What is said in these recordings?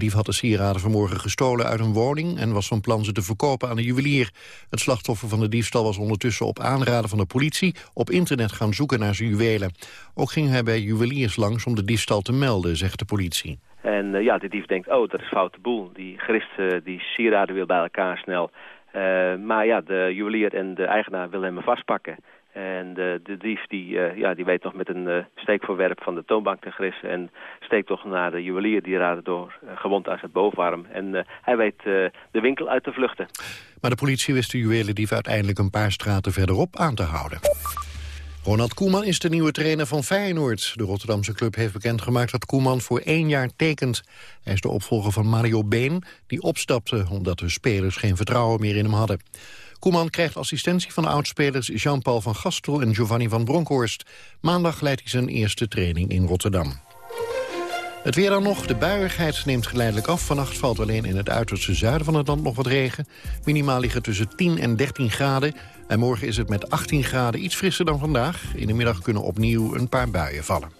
dief had de sieraden vanmorgen gestolen uit een woning... en was van plan ze te verkopen aan een juwelier. Het slachtoffer van de diefstal was ondertussen op aanraden van de politie... op internet gaan zoeken naar zijn juwelen. Ook ging hij bij juweliers langs om de diefstal te melden, zegt de politie. En uh, ja, de dief denkt, oh, dat is foute boel. Die gerist uh, die sieraden wil bij elkaar snel. Uh, maar ja, de juwelier en de eigenaar willen hem vastpakken. En de, de dief die, uh, ja, die weet nog met een uh, steekvoorwerp van de toonbank te grissen... en steekt toch naar de juwelier die raden door gewond uit het bovenarm. En hij weet de winkel uit te vluchten. Maar de politie wist de juwelendief uiteindelijk een paar straten verderop aan te houden. Ronald Koeman is de nieuwe trainer van Feyenoord. De Rotterdamse club heeft bekendgemaakt dat Koeman voor één jaar tekent. Hij is de opvolger van Mario Been, die opstapte... omdat de spelers geen vertrouwen meer in hem hadden. Koeman krijgt assistentie van de oudspelers Jean-Paul van Gastel en Giovanni van Bronckhorst. Maandag leidt hij zijn eerste training in Rotterdam. Het weer dan nog. De buiigheid neemt geleidelijk af. Vannacht valt alleen in het uiterste zuiden van het land nog wat regen. Minimaal liggen tussen 10 en 13 graden. En morgen is het met 18 graden iets frisser dan vandaag. In de middag kunnen opnieuw een paar buien vallen.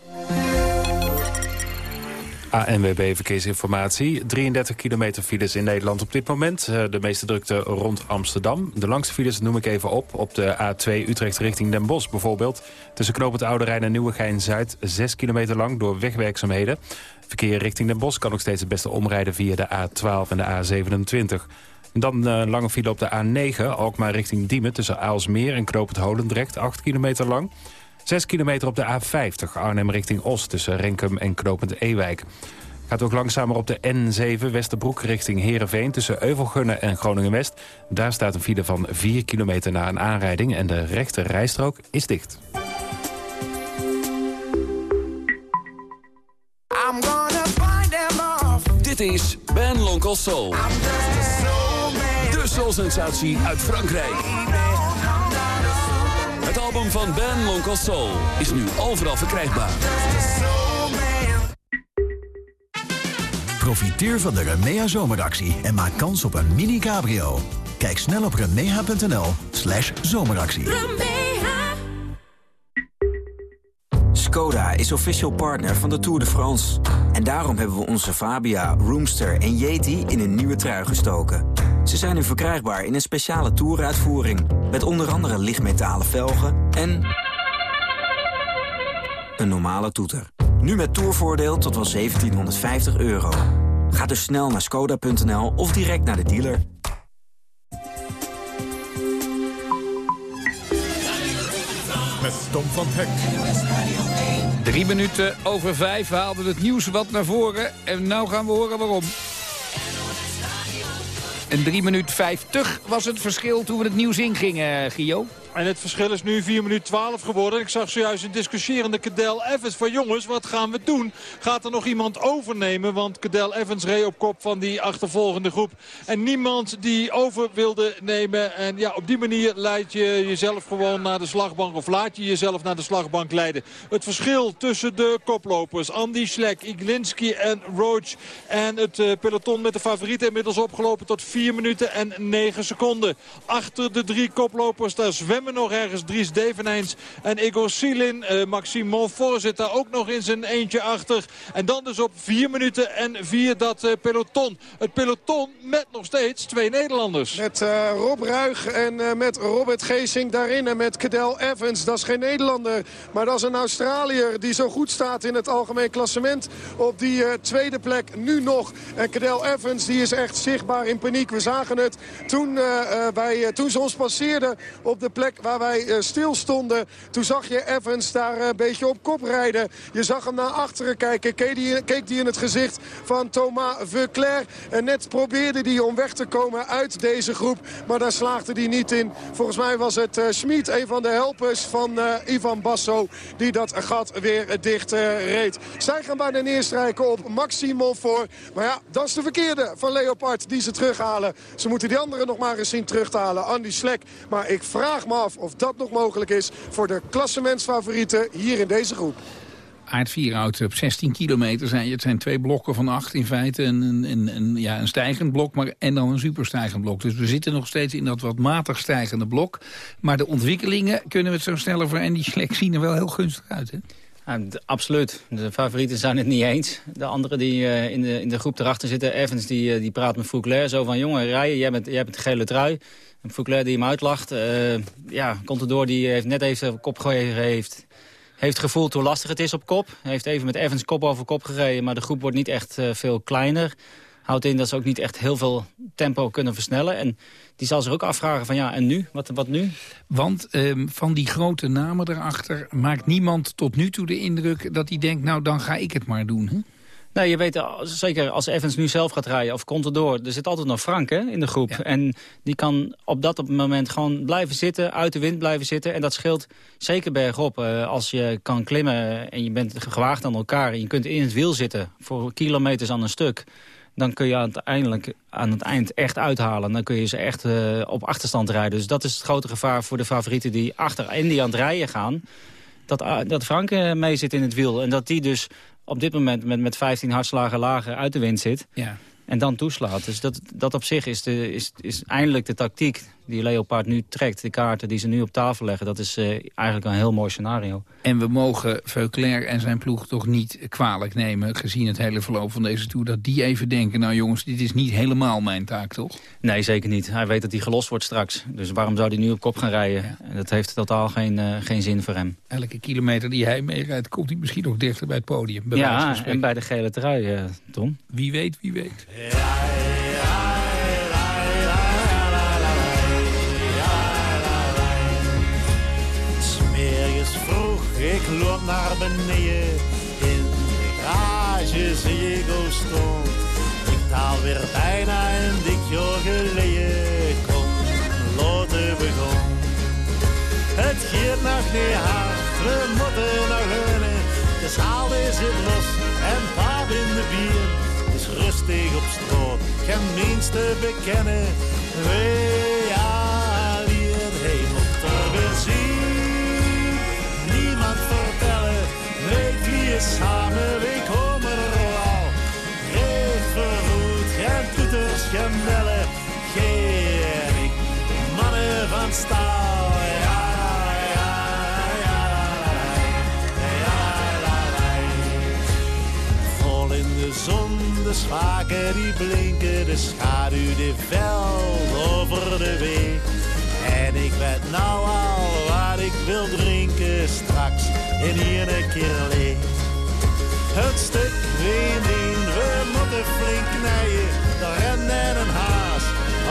ANWB Verkeersinformatie. 33 kilometer files in Nederland op dit moment. Eh, de meeste drukte rond Amsterdam. De langste files noem ik even op. Op de A2 Utrecht richting Den Bosch bijvoorbeeld. Tussen knooppunt Oude Rijn en Nieuwegein-Zuid. 6 kilometer lang door wegwerkzaamheden. Verkeer richting Den Bosch kan nog steeds het beste omrijden via de A12 en de A27. En dan een eh, lange file op de A9, Alkmaar richting Diemen... tussen Aalsmeer en Knoopend Holendrecht, 8 kilometer lang. 6 kilometer op de A50 Arnhem richting Os tussen Renkum en Knopend Ewijk. Gaat ook langzamer op de N7 Westerbroek richting Heerenveen... tussen Euvelgunne en Groningen-West. Daar staat een file van 4 kilometer na een aanrijding... en de rechte rijstrook is dicht. Dit is Ben Lonkel Soul. De soul-sensatie uit Frankrijk. Het album van Ben Lonkel Soul is nu overal verkrijgbaar. Profiteer van de Remea zomeractie en maak kans op een mini cabrio. Kijk snel op remea.nl slash zomeractie. Skoda is official partner van de Tour de France. En daarom hebben we onze Fabia, Roomster en Yeti in een nieuwe trui gestoken. Ze zijn nu verkrijgbaar in een speciale Touruitvoering... met onder andere lichtmetalen velgen en... een normale toeter. Nu met tourvoordeel tot wel 1750 euro. Ga dus snel naar skoda.nl of direct naar de dealer. Met Tom van Hek. Drie minuten over vijf haalden het nieuws wat naar voren. En nou gaan we horen waarom. En 3 minuut 50 was het verschil toen we het nieuws ingingen, Gio. En het verschil is nu 4 minuten 12 geworden. Ik zag zojuist een discussierende Cadel Evans van jongens, wat gaan we doen? Gaat er nog iemand overnemen? Want Cadel Evans reed op kop van die achtervolgende groep. En niemand die over wilde nemen. En ja, op die manier leid je jezelf gewoon naar de slagbank. Of laat je jezelf naar de slagbank leiden. Het verschil tussen de koplopers. Andy Schlek, Iglinski en Roach. En het uh, peloton met de favorieten inmiddels opgelopen tot 4 minuten en 9 seconden. Achter de drie koplopers, daar zwemmen nog ergens Dries Devenijns en Igor Silin. Uh, Maxime Monfort zit daar ook nog in zijn eentje achter. En dan dus op 4 minuten en 4 dat uh, peloton. Het peloton met nog steeds twee Nederlanders. Met uh, Rob Ruig en met Robert Geesing daarin. En met Cadel Evans. Dat is geen Nederlander. Maar dat is een Australiër die zo goed staat in het algemeen klassement. Op die tweede plek nu nog. En Cadel Evans die is echt zichtbaar in paniek. We zagen het toen, wij, toen ze ons passeerden op de plek waar wij uh, stil stonden. Toen zag je Evans daar een beetje op kop rijden. Je zag hem naar achteren kijken. Keek hij in het gezicht van Thomas Veuclair. En net probeerde hij om weg te komen uit deze groep. Maar daar slaagde hij niet in. Volgens mij was het uh, Schmid, een van de helpers van Ivan Basso... die dat gat weer dicht reed. Zij gaan bijna neerstrijken op Maxime Monfort. Maar ja, dat is de verkeerde van Leopard die ze terughalen. Ze moeten die anderen nog maar eens zien terughalen. Andy Slek. Maar ik vraag me af of dat nog mogelijk is voor de klassementsfavorieten hier in deze groep. Aard Vierhout op 16 kilometer zijn het zijn twee blokken van acht in feite. En een, een, een, ja, een stijgend blok maar, en dan een superstijgend blok. Dus we zitten nog steeds in dat wat matig stijgende blok. Maar de ontwikkelingen, kunnen we het zo sneller voor Andy Schlek zien, er wel heel gunstig uit. Hè? Ja, absoluut. De favorieten zijn het niet eens. De anderen die uh, in, de, in de groep erachter zitten, Evans, die, uh, die praat met Fouclair zo van... jongen, rijden, jij bent, jij bent de gele trui. En die hem uitlacht. Uh, ja, Contador die heeft net even kop gegeven, heeft, heeft gevoeld hoe lastig het is op kop. Heeft even met Evans kop over kop gereden, maar de groep wordt niet echt veel kleiner. Houdt in dat ze ook niet echt heel veel tempo kunnen versnellen. En die zal zich ook afvragen van ja, en nu? Wat, wat nu? Want um, van die grote namen erachter maakt niemand tot nu toe de indruk dat hij denkt... nou, dan ga ik het maar doen, hè? Nee, je weet, zeker als Evans nu zelf gaat rijden of komt door, er zit altijd nog Frank hè, in de groep. Ja. En die kan op dat moment gewoon blijven zitten, uit de wind blijven zitten. En dat scheelt zeker bergop. Uh, als je kan klimmen en je bent gewaagd aan elkaar... en je kunt in het wiel zitten voor kilometers aan een stuk dan kun je uiteindelijk aan het eind echt uithalen. Dan kun je ze echt uh, op achterstand rijden. Dus dat is het grote gevaar voor de favorieten die achter Indy aan het rijden gaan. Dat, uh, dat Frank mee zit in het wiel. En dat die dus op dit moment met, met 15 hartslagen lager uit de wind zit. Ja. En dan toeslaat. Dus dat, dat op zich is, de, is, is eindelijk de tactiek die Leopard nu trekt. De kaarten die ze nu op tafel leggen. Dat is uh, eigenlijk een heel mooi scenario. En we mogen Veuclair en zijn ploeg toch niet kwalijk nemen... gezien het hele verloop van deze Tour... dat die even denken, nou jongens, dit is niet helemaal mijn taak, toch? Nee, zeker niet. Hij weet dat hij gelost wordt straks. Dus waarom zou hij nu op kop gaan rijden? Ja. Dat heeft totaal geen, uh, geen zin voor hem. Elke kilometer die hij meerijdt... komt hij misschien nog dichter bij het podium. Bij ja, en bij de gele trui, uh, Tom. Wie weet, wie weet. Ja. Ik loop naar beneden, in de garage zie ik hoe stond. Ik taal weer bijna een dik jaar geleden, kom, loten begon. Het gaat nog niet hard, we moeten nog winnen. De zaal is in los en paard in de bier. Is rustig op straat, geen minste bekennen. Wee samen, we komen er al. Geen vergoed, geen toeters, bellen, geen ik. Mannen van staal, Vol in de zon, de zwaken die blinken, de schaduw die veld over de weg. En ik weet nou al wat ik wil drinken straks in hier een keer leeg. Het stuk weer in, we moeten flink knijden. De ren en een haas,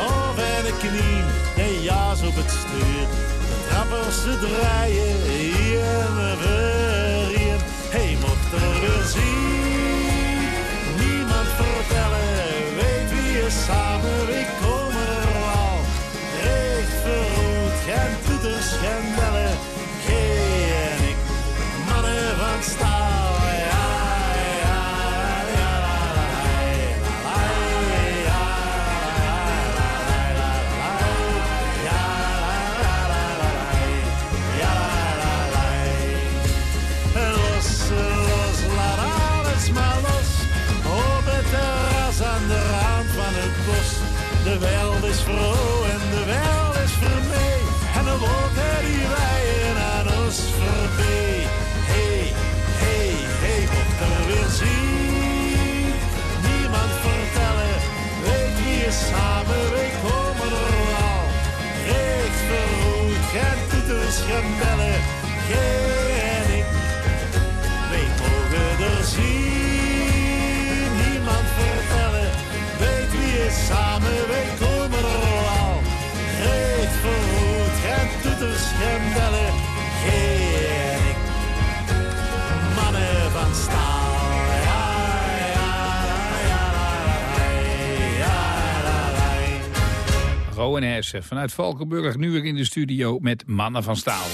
of en een knie. De jaas op het stuur, de trappers ze draaien. Hier en weer hier, hij mocht er weer zien. Niemand vertellen, weet wie je samen, we komen er al. Recht verroet, geen toeters, geen bellen. Geen ik, mannen van staal. De wereld is vroeg en de wereld is vermee. En de wolken die wijden aan ons voorbij. Hey, hey, hey, mocht er weer zien. Niemand vertellen, weet wie je samen, we komen er al. Recht verroet, geen toeters, geen bellen, Rowan Hersen vanuit Valkenburg, nu weer in de studio met Mannen van Staal.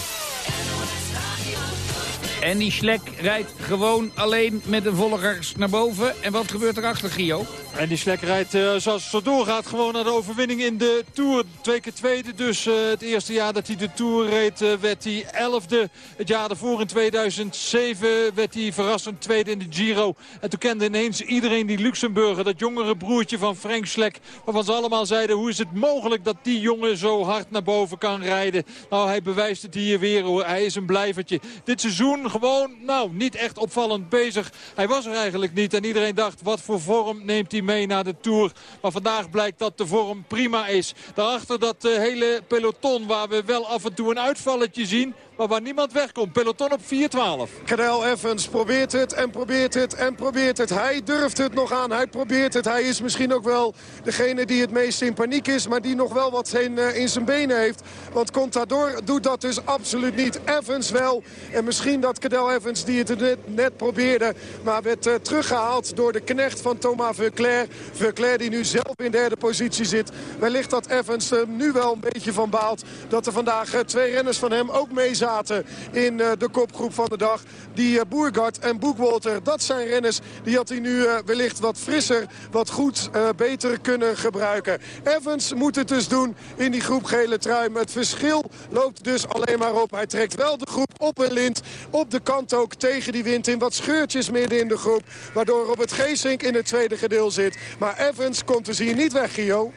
En die Schlek rijdt gewoon alleen met de volgers naar boven. En wat gebeurt er achter, Gio? En die Schlek rijdt uh, zoals het zo doorgaat gewoon naar de overwinning in de Tour. Twee keer tweede dus. Uh, het eerste jaar dat hij de Tour reed uh, werd hij elfde. Het jaar daarvoor in 2007 werd hij verrassend tweede in de Giro. En toen kende ineens iedereen die Luxemburger, dat jongere broertje van Frank Schlek. Waarvan ze allemaal zeiden, hoe is het mogelijk dat die jongen zo hard naar boven kan rijden? Nou, hij bewijst het hier weer hoor. Hij is een blijvertje. Dit seizoen gewoon, nou, niet echt opvallend bezig. Hij was er eigenlijk niet en iedereen dacht, wat voor vorm neemt hij mee naar de Tour. Maar vandaag blijkt dat de vorm prima is. Daarachter dat uh, hele peloton waar we wel af en toe een uitvalletje zien maar waar niemand wegkomt. Peloton op 4-12. Cadel Evans probeert het en probeert het en probeert het. Hij durft het nog aan, hij probeert het. Hij is misschien ook wel degene die het meest in paniek is... maar die nog wel wat in, uh, in zijn benen heeft. Want Contador doet dat dus absoluut niet. Evans wel. En misschien dat Cadel Evans die het net, net probeerde... maar werd uh, teruggehaald door de knecht van Thomas Verclair. Verclair die nu zelf in derde positie zit. Wellicht dat Evans er nu wel een beetje van baalt... dat er vandaag uh, twee renners van hem ook mee zaten in uh, de kopgroep van de dag. Die uh, Boergard en Boekwolter, dat zijn renners. Die had hij nu uh, wellicht wat frisser, wat goed, beter kunnen gebruiken. Evans moet het dus doen in die groep gele trui. Het verschil loopt dus alleen maar op. Hij trekt wel de groep op een lint. Op de kant ook tegen die wind in. Wat scheurtjes midden in de groep. Waardoor Robert Geesink in het tweede gedeel zit. Maar Evans komt dus hier niet weg, Gio.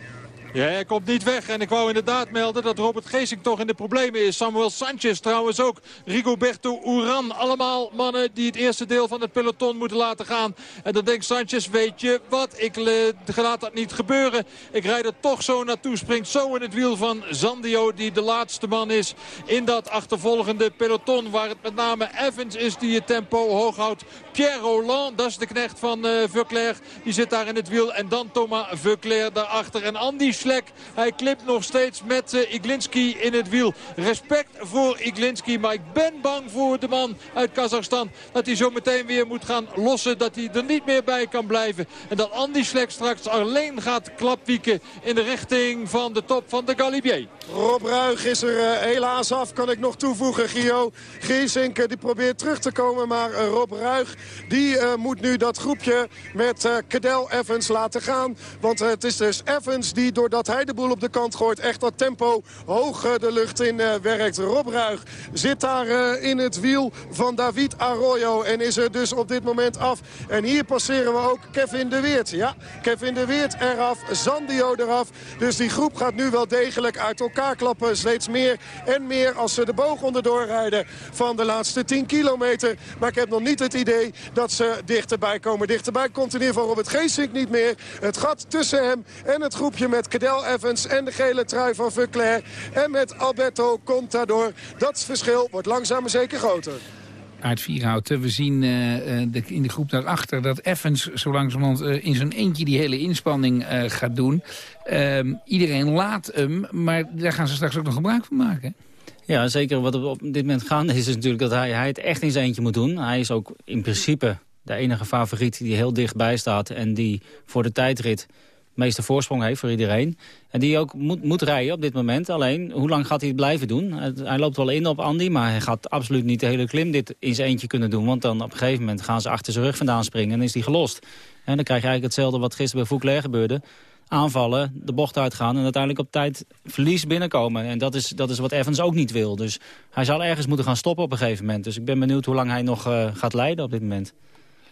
Ja, hij komt niet weg. En ik wou inderdaad melden dat Robert Geesink toch in de problemen is. Samuel Sanchez trouwens ook. Rigoberto Uran. Allemaal mannen die het eerste deel van het peloton moeten laten gaan. En dan denkt Sanchez, weet je wat, ik laat dat niet gebeuren. Ik rijd er toch zo naartoe. Springt zo in het wiel van Zandio, die de laatste man is in dat achtervolgende peloton. Waar het met name Evans is die het tempo hoog houdt. Pierre Roland, dat is de knecht van uh, Verclair. Die zit daar in het wiel. En dan Thomas Verclair daarachter. En Andy Slek. Hij klimt nog steeds met uh, Iglinski in het wiel. Respect voor Iglinski, maar ik ben bang voor de man uit Kazachstan. Dat hij zo meteen weer moet gaan lossen, dat hij er niet meer bij kan blijven. En dat Andy Slek straks alleen gaat klapwieken in de richting van de top van de Galibier. Rob Ruig is er uh, helaas af, kan ik nog toevoegen, Gio. Giesink die probeert terug te komen, maar Rob Ruig die moet nu dat groepje met Cadel Evans laten gaan. Want het is dus Evans die doordat hij de boel op de kant gooit... echt dat tempo hoog de lucht in werkt. Rob Ruig zit daar in het wiel van David Arroyo en is er dus op dit moment af. En hier passeren we ook Kevin de Weert. Ja, Kevin de Weert eraf, Zandio eraf. Dus die groep gaat nu wel degelijk uit elkaar klappen. Steeds meer en meer als ze de boog onderdoor rijden van de laatste 10 kilometer. Maar ik heb nog niet het idee dat ze dichterbij komen. Dichterbij komt in ieder geval Robert Geesink niet meer. Het gat tussen hem en het groepje met Cadel Evans en de gele trui van Verclair. En met Alberto Contador. Dat verschil wordt langzaam maar zeker groter. Aard Vierhouten. We zien uh, de, in de groep daarachter dat Evans zo langzamerhand uh, in zijn eentje die hele inspanning uh, gaat doen. Ehm, iedereen laat hem, maar daar gaan ze straks ook nog gebruik van maken. Ja, zeker. Wat op dit moment gaande is, is natuurlijk dat hij, hij het echt in zijn eentje moet doen. Hij is ook in principe de enige favoriet die heel dichtbij staat... en die voor de tijdrit meeste voorsprong heeft voor iedereen. En die ook moet, moet rijden op dit moment. Alleen, hoe lang gaat hij het blijven doen? Hij loopt wel in op Andy, maar hij gaat absoluut niet de hele klim dit in zijn eentje kunnen doen. Want dan op een gegeven moment gaan ze achter zijn rug vandaan springen en is hij gelost. En dan krijg je eigenlijk hetzelfde wat gisteren bij Fouclair gebeurde aanvallen, de bocht uitgaan... en uiteindelijk op tijd verlies binnenkomen. En dat is, dat is wat Evans ook niet wil. Dus hij zal ergens moeten gaan stoppen op een gegeven moment. Dus ik ben benieuwd hoe lang hij nog uh, gaat leiden op dit moment.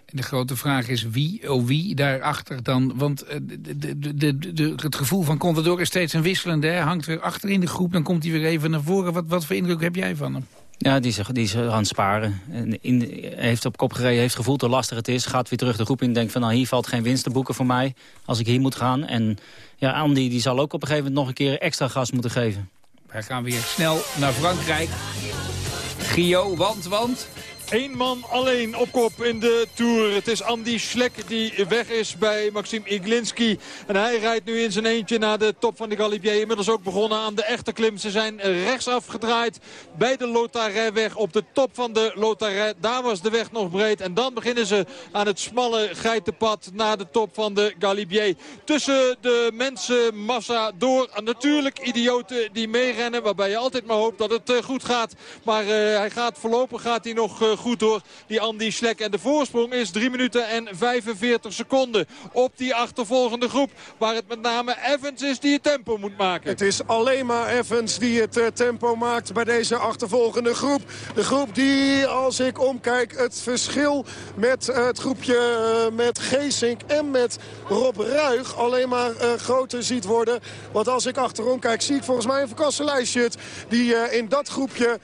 En de grote vraag is wie, oh wie daarachter dan? Want uh, de, de, de, het gevoel van Contador is steeds een wisselende. Hij hangt weer achter in de groep, dan komt hij weer even naar voren. Wat, wat voor indruk heb jij van hem? Ja, die is, die is aan het sparen. En in, heeft op kop gereden, heeft gevoeld hoe lastig het is. Gaat weer terug de groep in denkt van nou hier valt geen winst te boeken voor mij. Als ik hier moet gaan. En ja, Andy die zal ook op een gegeven moment nog een keer extra gas moeten geven. Wij gaan weer snel naar Frankrijk. Gio, want, want... Eén man alleen op kop in de Tour. Het is Andy Schlek die weg is bij Maxim Iglinski. En hij rijdt nu in zijn eentje naar de top van de Galibier. Inmiddels ook begonnen aan de echte klim. Ze zijn rechtsaf gedraaid bij de Lotarijweg. Op de top van de Lotarij. Daar was de weg nog breed. En dan beginnen ze aan het smalle geitenpad naar de top van de Galibier. Tussen de mensenmassa door. Natuurlijk idioten die meerennen. Waarbij je altijd maar hoopt dat het goed gaat. Maar uh, hij gaat voorlopig gaat hij nog uh, goed door, die Andy Schlek. En de voorsprong is 3 minuten en 45 seconden op die achtervolgende groep. Waar het met name Evans is die het tempo moet maken. Het is alleen maar Evans die het uh, tempo maakt bij deze achtervolgende groep. De groep die, als ik omkijk, het verschil met uh, het groepje uh, met Geesink en met Rob Ruig alleen maar groter ziet worden. Want als ik achterom kijk, zie ik volgens mij een verkassen die in dat groepje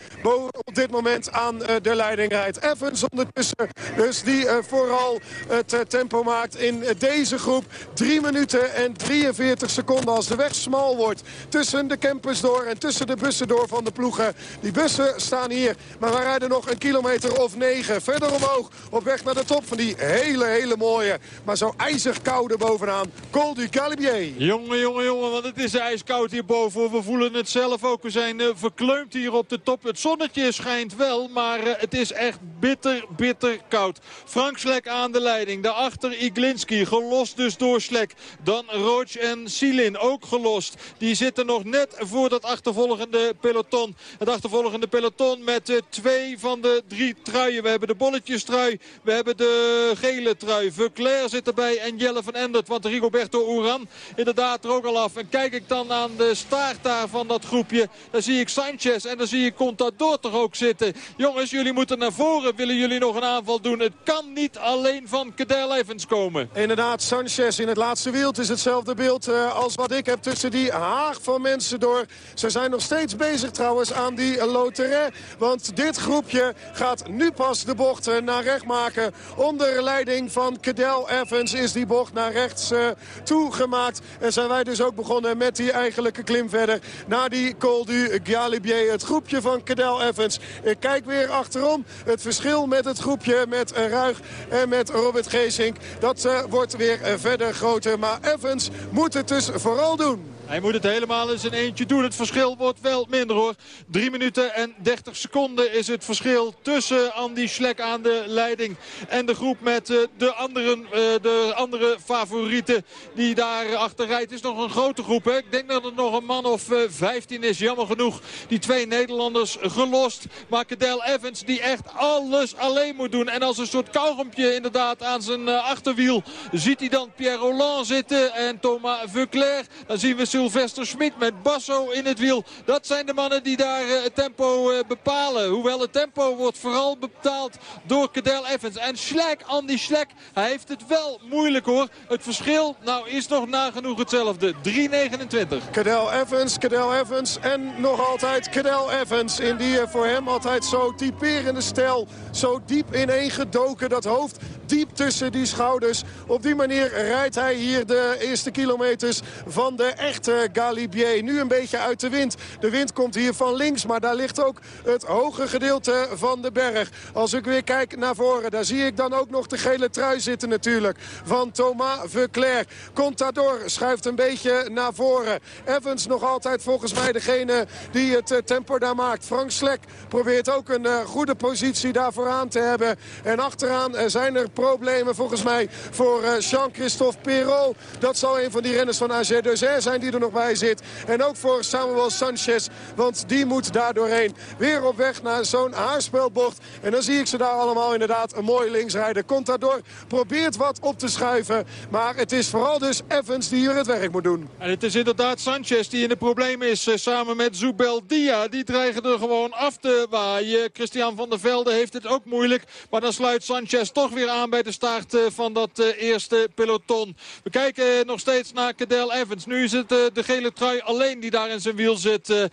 op dit moment aan de leiding rijdt. Evans ondertussen, dus die uh, vooral het uh, tempo maakt in deze groep. 3 minuten en 43 seconden als de weg smal wordt. Tussen de campers door en tussen de bussen door van de ploegen. Die bussen staan hier, maar we rijden nog een kilometer of 9. Verder omhoog, op weg naar de top van die hele, hele mooie, maar zo ijzig koude bovenaan. Col du Calibier. Jongen, jongen, jongen, want het is ijskoud hierboven. We voelen het zelf ook. We zijn uh, verkleumd hier op de top. Het zonnetje schijnt wel, maar het is echt bitter, bitter koud. Frank Slek aan de leiding. Daarachter Iglinski, gelost dus door Slek. Dan Roach en Silin, ook gelost. Die zitten nog net voor dat achtervolgende peloton. Het achtervolgende peloton met uh, twee van de drie truien. We hebben de bolletjestrui, we hebben de gele trui. Verclair zit erbij en Jelle van Endert. Want Rigoberto Uran inderdaad er ook al af. En kijk ik dan aan de staart daar van dat groepje. Dan zie ik Sanchez en dan zie ik Contador toch ook zitten. Jongens, jullie moeten naar voren. Willen jullie nog een aanval doen? Het kan niet alleen van Cadel Evans komen. Inderdaad, Sanchez in het laatste wiel. Het is hetzelfde beeld uh, als wat ik heb tussen die haag van mensen door. Ze zijn nog steeds bezig trouwens aan die loterij. Want dit groepje gaat nu pas de bocht uh, naar recht maken. Onder leiding van Cadel Evans is die bocht naar rechts uh, toegemaakt. En zijn wij dus ook begonnen met die eigenlijke klim verder. Naar die Col du Galibier. Het groepje van Cadel Evans. Ik kijk weer achterom. Het verschil met het groepje met Ruig en met Robert Geesink. Dat uh, wordt weer uh, verder groter. Maar Evans moet het dus vooral doen. Hij moet het helemaal in zijn eentje doen. Het verschil wordt wel minder hoor. 3 minuten en 30 seconden is het verschil tussen Andy Schlek aan de leiding. En de groep met uh, de, anderen, uh, de andere favorieten die daar achter rijdt. Het is nog een grote groep. Hè? Ik denk dat het nog een man of uh, 15 is. Jammer genoeg. Die twee Nederlanders gelost. Maar Cadel Evans die echt alles alleen moet doen. En als een soort kauwgompje inderdaad aan zijn achterwiel ziet hij dan Pierre Roland zitten. En Thomas Vuclair. Dan zien we Sylvester Schmid met Basso in het wiel. Dat zijn de mannen die daar uh, het tempo uh, bepalen. Hoewel het tempo wordt vooral bepaald door Cadel Evans. En Schlek, Andy Schlek, hij heeft het wel moeilijk hoor. Het verschil nou is nog nagenoeg hetzelfde. 3.29. Cadel Evans, Cadel Evans en nog altijd Cadel Evans. In die uh, voor hem altijd zo typerende stijl. Zo diep ineengedoken dat hoofd. Diep tussen die schouders. Op die manier rijdt hij hier de eerste kilometers van de echte Galibier. Nu een beetje uit de wind. De wind komt hier van links, maar daar ligt ook het hoge gedeelte van de berg. Als ik weer kijk naar voren, daar zie ik dan ook nog de gele trui zitten natuurlijk. Van Thomas Verclair. Contador schuift een beetje naar voren. Evans nog altijd volgens mij degene die het uh, tempo daar maakt. Frank Slek probeert ook een uh, goede positie daarvoor aan te hebben. En achteraan uh, zijn er problemen volgens mij voor Jean-Christophe Perrault. Dat zal een van die renners van AG Deuzer zijn die er nog bij zit. En ook voor Samuel Sanchez, want die moet daar doorheen. Weer op weg naar zo'n haarspelbocht. En dan zie ik ze daar allemaal inderdaad een mooi links rijden. Contador probeert wat op te schuiven. Maar het is vooral dus Evans die hier het werk moet doen. En het is inderdaad Sanchez die in de problemen is. Uh, samen met Zubel Dia. Die dreigen er gewoon af te waaien. Christian van der Velde heeft het ook moeilijk. Maar dan sluit Sanchez toch weer aan bij de start uh, van dat uh, eerste peloton. We kijken nog steeds naar Cadel Evans. Nu is het de gele trui alleen die daar in zijn wiel zit.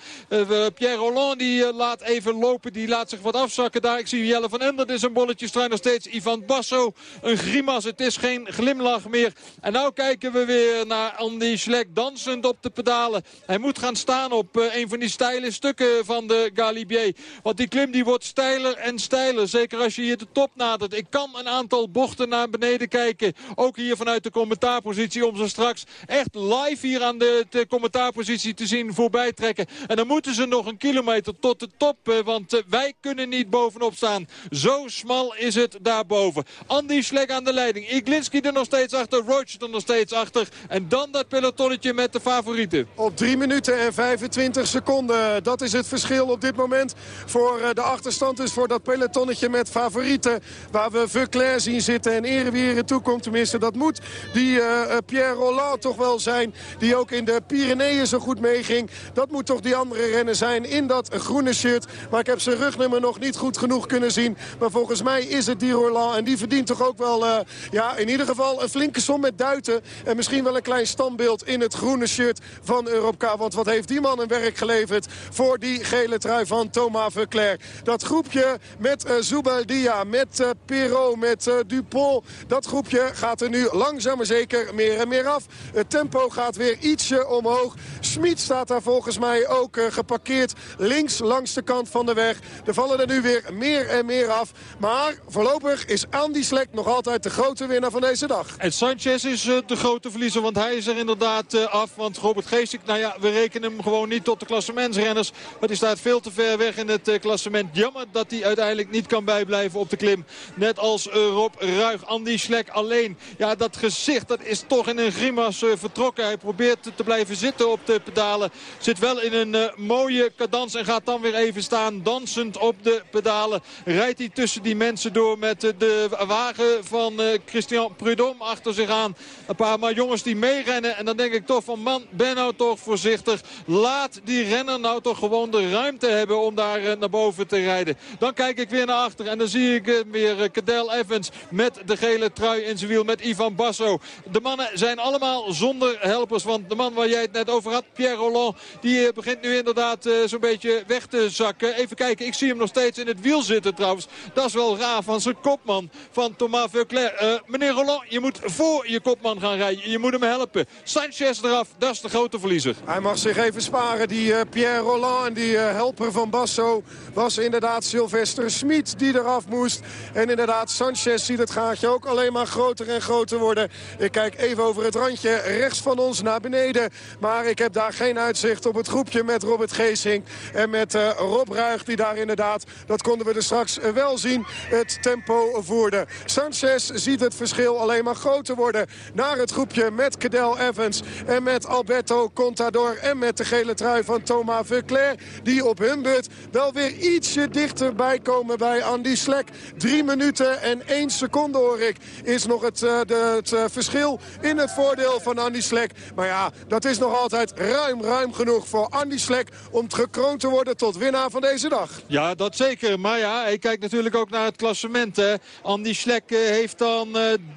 Pierre Roland die laat even lopen. Die laat zich wat afzakken daar. Ik zie Jelle van Endert in zijn bolletjestrui nog steeds. Ivan Basso, een grimas. Het is geen glimlach meer. En nou kijken we weer naar Andy Schlek dansend op de pedalen. Hij moet gaan staan op een van die steile stukken van de Galibier. Want die klim die wordt steiler en steiler. Zeker als je hier de top nadert. Ik kan een aantal bochten naar beneden kijken. Ook hier vanuit de commentaarpositie om ze straks echt live hier aan de, commentaarpositie te zien voorbij trekken. En dan moeten ze nog een kilometer tot de top. Want wij kunnen niet bovenop staan. Zo smal is het daarboven. Andy Schleck aan de leiding. Iglinski er nog steeds achter. Roach er nog steeds achter. En dan dat pelotonnetje met de favorieten. Op 3 minuten en 25 seconden. Dat is het verschil op dit moment voor de achterstand. Dus voor dat pelotonnetje met favorieten. Waar we Verclair zien zitten. En ere wie er toekomt, tenminste dat moet die Pierre Rolland toch wel zijn. Die ook in de Pyreneeën zo goed meeging. Dat moet toch die andere renner zijn in dat groene shirt. Maar ik heb zijn rugnummer nog niet goed genoeg kunnen zien. Maar volgens mij is het die Roland. En die verdient toch ook wel, ja, in ieder geval een flinke som met duiten. En misschien wel een klein standbeeld in het groene shirt van Europcar. Want wat heeft die man een werk geleverd voor die gele trui van Thomas Verclair. Dat groepje met uh, Zubeldia, met uh, met Dupont. Dat groepje gaat er nu langzaam maar zeker meer en meer af. Het tempo gaat weer ietsje omhoog. Smit staat daar volgens mij ook geparkeerd links langs de kant van de weg. Er vallen er nu weer meer en meer af. Maar voorlopig is Andy Slek nog altijd de grote winnaar van deze dag. En Sanchez is de grote verliezer, want hij is er inderdaad af. Want Robert Geesink, nou ja, we rekenen hem gewoon niet tot de klassementsrenners. Maar die staat veel te ver weg in het klassement. Jammer dat hij uiteindelijk niet kan bijblijven op de klim. Net als Rob Ruig, Andy Schlek alleen. Ja, dat gezicht dat is toch in een grimas vertrokken. Hij probeert te blijven zitten op de pedalen. Zit wel in een uh, mooie cadans en gaat dan weer even staan. Dansend op de pedalen. Rijdt hij tussen die mensen door met uh, de wagen van Christian Prudhomme achter zich aan. Een paar maar jongens die meerennen. En dan denk ik toch van man, ben nou toch voorzichtig. Laat die renner nou toch gewoon de ruimte hebben om daar naar boven te rijden. Dan kijk ik weer naar achter en dan zie ik weer Cadel Evans met de gele trui in zijn wiel. Met Ivan Basso. De mannen zijn allemaal zonder helpers. Want de man waar jij het net over had, Pierre Roland, die begint nu inderdaad zo'n beetje weg te zakken. Even kijken, ik zie hem nog steeds in het wiel zitten trouwens. Dat is wel raar van zijn kopman, van Thomas Veuclair. Uh, meneer Roland, je moet voor je kopman gaan rijden. Je moet hem helpen. Sanchez eraf, dat is de grote verliezer. Hij mag zich even sparen, die Pierre Roland en die helper van Basso was inderdaad Sylvester Smit die eraf moest. En inderdaad, Sanchez ziet het gaatje ook alleen maar groter en groter worden. Ik kijk even over het randje rechts van ons naar beneden. Maar ik heb daar geen uitzicht op het groepje met Robert Geesink en met uh, Rob Ruig. Die daar inderdaad, dat konden we er straks wel zien, het tempo voerde. Sanchez ziet het verschil alleen maar groter worden naar het groepje met Cadel Evans en met Alberto Contador en met de gele trui van Thomas Verclair. Die op hun beurt wel weer ietsje dichterbij komen bij Andy Slek. Drie minuten en één seconde hoor ik is nog het, uh, de, het uh, verschil in het voordeel van Andy Slek. Maar ja, dat is nog altijd ruim, ruim genoeg voor Andy Slek om gekroond te worden tot winnaar van deze dag. Ja, dat zeker. Maar ja, hij kijkt natuurlijk ook naar het klassement. Hè. Andy Slek heeft dan uh,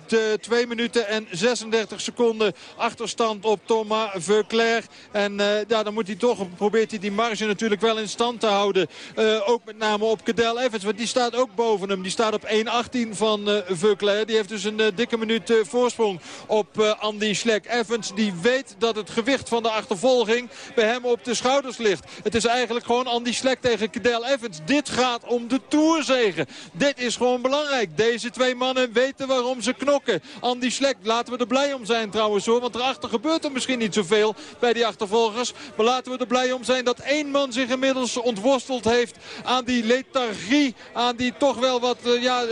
de 2 minuten en 36 seconden achterstand op Thomas Verclair. En ja, dan moet hij toch, probeert hij die marge natuurlijk wel in stand te houden. ook met name op Cadel Evans, want die staat ook boven hem. Die staat op 1.18 van uh, Verclair. Die heeft dus een uh, dikke minuut uh, voorsprong op Andy Schlek. Evans die weet dat het gewicht van de achtervolging bij hem op de schouders ligt. Het is eigenlijk gewoon Andy Schlek tegen Cadel Evans. Dit gaat om de Tourzegen. Dit is gewoon belangrijk. Deze twee mannen weten waarom ze knokken. Andy Schlek, laten we er blij om zijn trouwens hoor. Want erachter gebeurt er misschien niet zoveel bij die achtervolgers. Maar laten we er blij om zijn dat één man zich inmiddels ontworsteld heeft aan die lethargie. Aan die toch wel wat ja,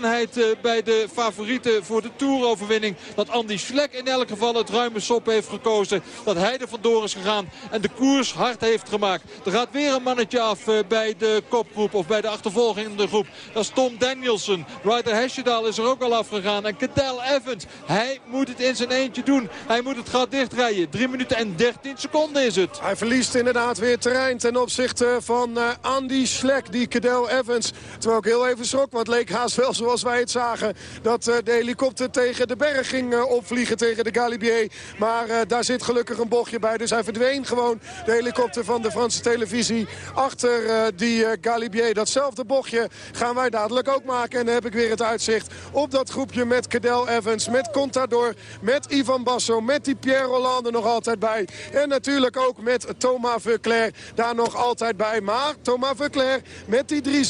gelatenheid bij de favorieten voor de Touroverwinning. Dat Andy Schlek in elk geval het ruime sop heeft gekozen. Dat hij er vandoor is gegaan en de koers hard heeft gemaakt. Er gaat weer een mannetje af bij de kopgroep of bij de achtervolging in de groep. Dat is Tom Danielson. Ryder Hesjedal is er ook al afgegaan. En Cadel Evans, hij moet het in zijn eentje doen. Hij moet het gat dichtrijden. 3 minuten en 13 seconden is het. Hij verliest inderdaad weer terrein ten opzichte van uh, Andy Schlek, die Cadel Evans. Terwijl ik heel even schrok, want leek haast wel zoals wij het zagen. Dat uh, de helikopter tegen de berg ging uh, opvliegen tegen de Galibier. Maar daar zit gelukkig een bochtje bij. Dus hij verdween gewoon de helikopter van de Franse televisie achter die Galibier. Datzelfde bochtje gaan wij dadelijk ook maken. En dan heb ik weer het uitzicht op dat groepje met Cadel Evans, met Contador, met Ivan Basso, met die Pierre Hollande nog altijd bij. En natuurlijk ook met Thomas Verclair daar nog altijd bij. Maar Thomas Verclair met die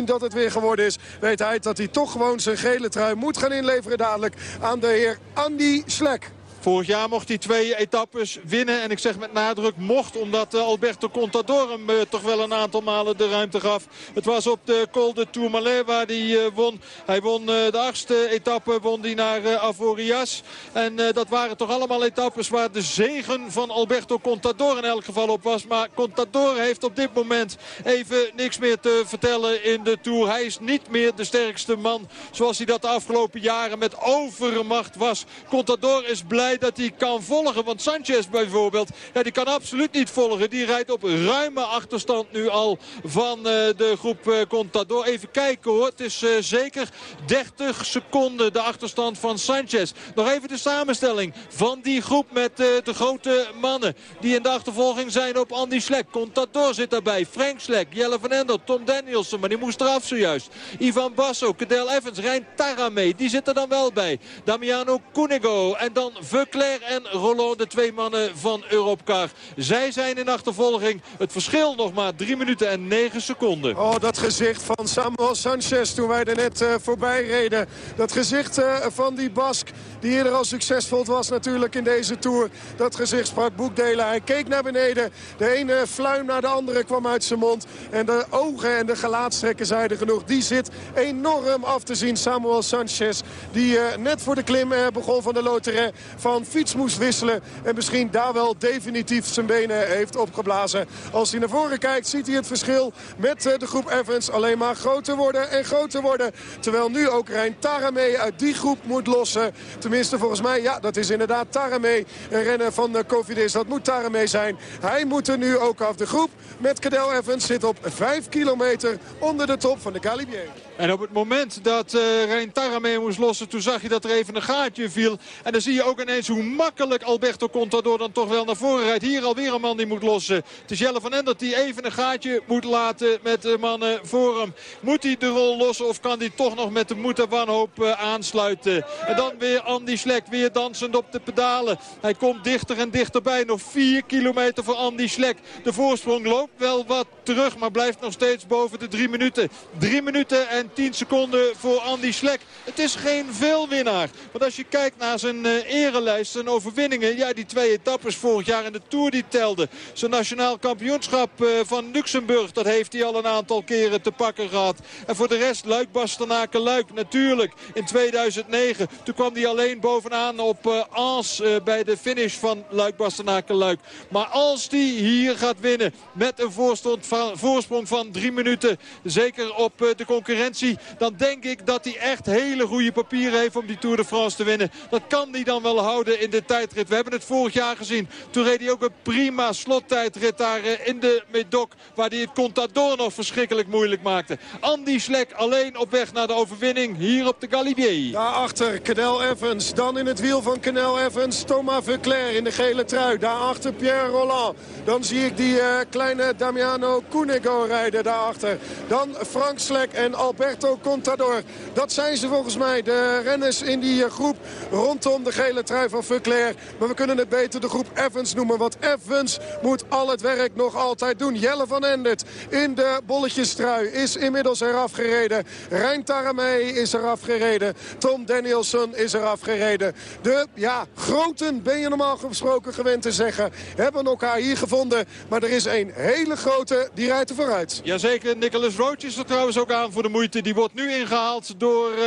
3.17 dat het weer geworden is... weet hij dat hij toch gewoon zijn gele trui moet gaan inleveren dadelijk aan de heer Andy Slek. Vorig jaar mocht hij twee etappes winnen. En ik zeg met nadruk mocht, omdat uh, Alberto Contador hem uh, toch wel een aantal malen de ruimte gaf. Het was op de Col de Tourmalet waar hij uh, won. Hij won de achtste etappe won hij naar Avorias. En dat waren toch allemaal etappes waar de zegen van Alberto Contador in elk geval op was. Maar Contador heeft op dit moment even niks meer te vertellen in de Tour. Hij is niet meer de sterkste man zoals hij dat de afgelopen jaren met overmacht was. Contador is blij dat hij kan volgen. Want Sanchez bijvoorbeeld, ja, die kan absoluut niet volgen. Die rijdt op ruime achterstand nu al van uh, de groep uh, Contador. Even kijken hoor, het is uh, zeker 30 seconden de achterstand van Sanchez. Nog even de samenstelling van die groep met de grote mannen. Die in de achtervolging zijn op Andy Slek. Contador zit daarbij, Frank Slek, Jelle van Ender, Tom Danielson. Maar die moest eraf zojuist. Ivan Basso, Cadel Evans, Rijn Tarame. Die zit er dan wel bij. Damiano Cunego en dan Veuclair en Roland, de twee mannen van Europcar. Zij zijn in achtervolging. Het verschil nog maar 3 minuten en 9 seconden. Oh, dat gezicht van Samuel Sanchez toen wij er net uh, voorbij reden. Dat gezicht uh, van die Bask die eerder al succesvol was natuurlijk in deze Tour. Dat gezicht sprak boekdelen. Hij keek naar beneden. De ene fluim naar de andere kwam uit zijn mond. En de ogen en de gelaatstrekken zeiden genoeg. Die zit enorm af te zien. Samuel Sanchez die uh, net voor de klim begon van de loterij van fiets moest wisselen. En misschien daar wel definitief zijn benen heeft opgeblazen. Als hij naar voren kijkt ziet hij het verschil met de groep Evans alleen maar groter worden en groter worden. Terwijl nu ook Rijn Tarame uit die groep moet lossen. Tenminste volgens mij, ja dat is inderdaad Tarame. Een renner van Cofidis, dat moet Tarame zijn. Hij moet er nu ook af. De groep met Cadel Evans zit op 5 kilometer onder de top van de Galibier. En op het moment dat uh, Rijn Tarame moest lossen, toen zag je dat er even een gaatje viel. En dan zie je ook ineens hoe makkelijk Alberto Contador dan toch wel naar voren rijdt. Hier alweer een man die moet lossen. Het is Jelle van Endert die even een gaatje moet laten met de mannen voor hem. Moet hij de rol lossen of kan hij toch nog met de moed en wanhoop uh, aansluiten? En dan weer Andy Slek, weer dansend op de pedalen. Hij komt dichter en dichterbij. Nog 4 kilometer voor Andy Slek. De voorsprong loopt wel wat terug, maar blijft nog steeds boven de 3 minuten. 3 minuten en 10 seconden voor Andy Slek. Het is geen veelwinnaar. Want als je kijkt naar zijn uh, erelijst, zijn overwinningen. Ja, die twee etappes vorig jaar in de Tour die telden. Zijn nationaal kampioenschap uh, van Luxemburg, dat heeft hij al een aantal keren te pakken gehad. En voor de rest, Luik Bastenaken Luik natuurlijk. In 2009, toen kwam hij alleen bovenaan op uh, Ans bij de finish van Luik Bastenaken Luik. Maar als hij hier gaat winnen met een van, voorsprong van drie minuten. Zeker op de concurrentie. Dan denk ik dat hij echt hele goede papieren heeft om die Tour de France te winnen. Dat kan hij dan wel houden in de tijdrit. We hebben het vorig jaar gezien. Toen reed hij ook een prima slottijdrit daar in de Medoc. Waar hij het Contador nog verschrikkelijk moeilijk maakte. Andy Slek alleen op weg naar de overwinning hier op de Galibier. Daarachter Cadel Evans. Dan in het wiel van Cadel Evans. Thomas Verclair in de gele trui. Daarachter Pierre Roland. Dan zie ik die uh, kleine Damiano Cunego rijden daarachter. Dan Frank Slek en Alberto Contador. Dat zijn ze volgens mij, de renners in die uh, groep rondom de gele trui van Verclair. Maar we kunnen het beter de groep Evans noemen. Want Evans moet al het werk nog altijd doen. Jelle van Endert in de bolletjestrui is inmiddels eraf gereden. Rijn Taramee is eraf gereden. Tom Danielson is eraf gereden. De ja, groten, ben je normaal gesproken gewend te zeggen, hebben elkaar hier gevonden. Maar er is een hele grote, die rijdt er vooruit. Jazeker, Nicholas Roach is er trouwens ook aan voor de moeite. Die wordt nu ingehaald door, uh,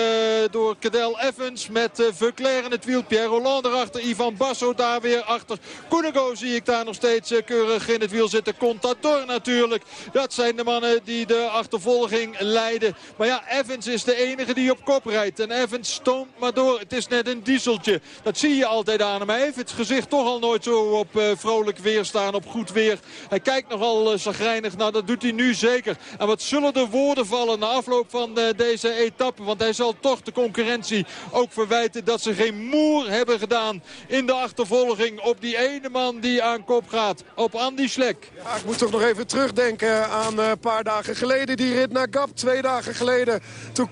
door Cadel Evans met uh, in het wiel. Pierre Roland erachter, Ivan Basso daar weer achter. Koenego zie ik daar nog steeds uh, keurig in het wiel zitten. Contador natuurlijk. Dat zijn de mannen die de achtervolging leiden. Maar ja, Evans is de enige die op kop rijdt. En Evans stoomt maar door. Het is net een dieseltje. Dat zie je altijd aan hem. Hij heeft het gezicht toch al nooit zo op vrolijk weer staan, op goed weer. Hij kijkt nogal uh, zagrijnig. Nou, dat doet hij nu zeker. En wat zullen de woorden vallen na afloop van uh, deze etappe. Want hij zal toch de concurrentie ook verwijten dat ze geen moer hebben gedaan in de achtervolging op die ene man die aan kop gaat. Op Andy Schlek. Ja, ik moet toch nog even terugdenken aan een paar dagen geleden. Die rit naar Gap, twee dagen geleden. Toen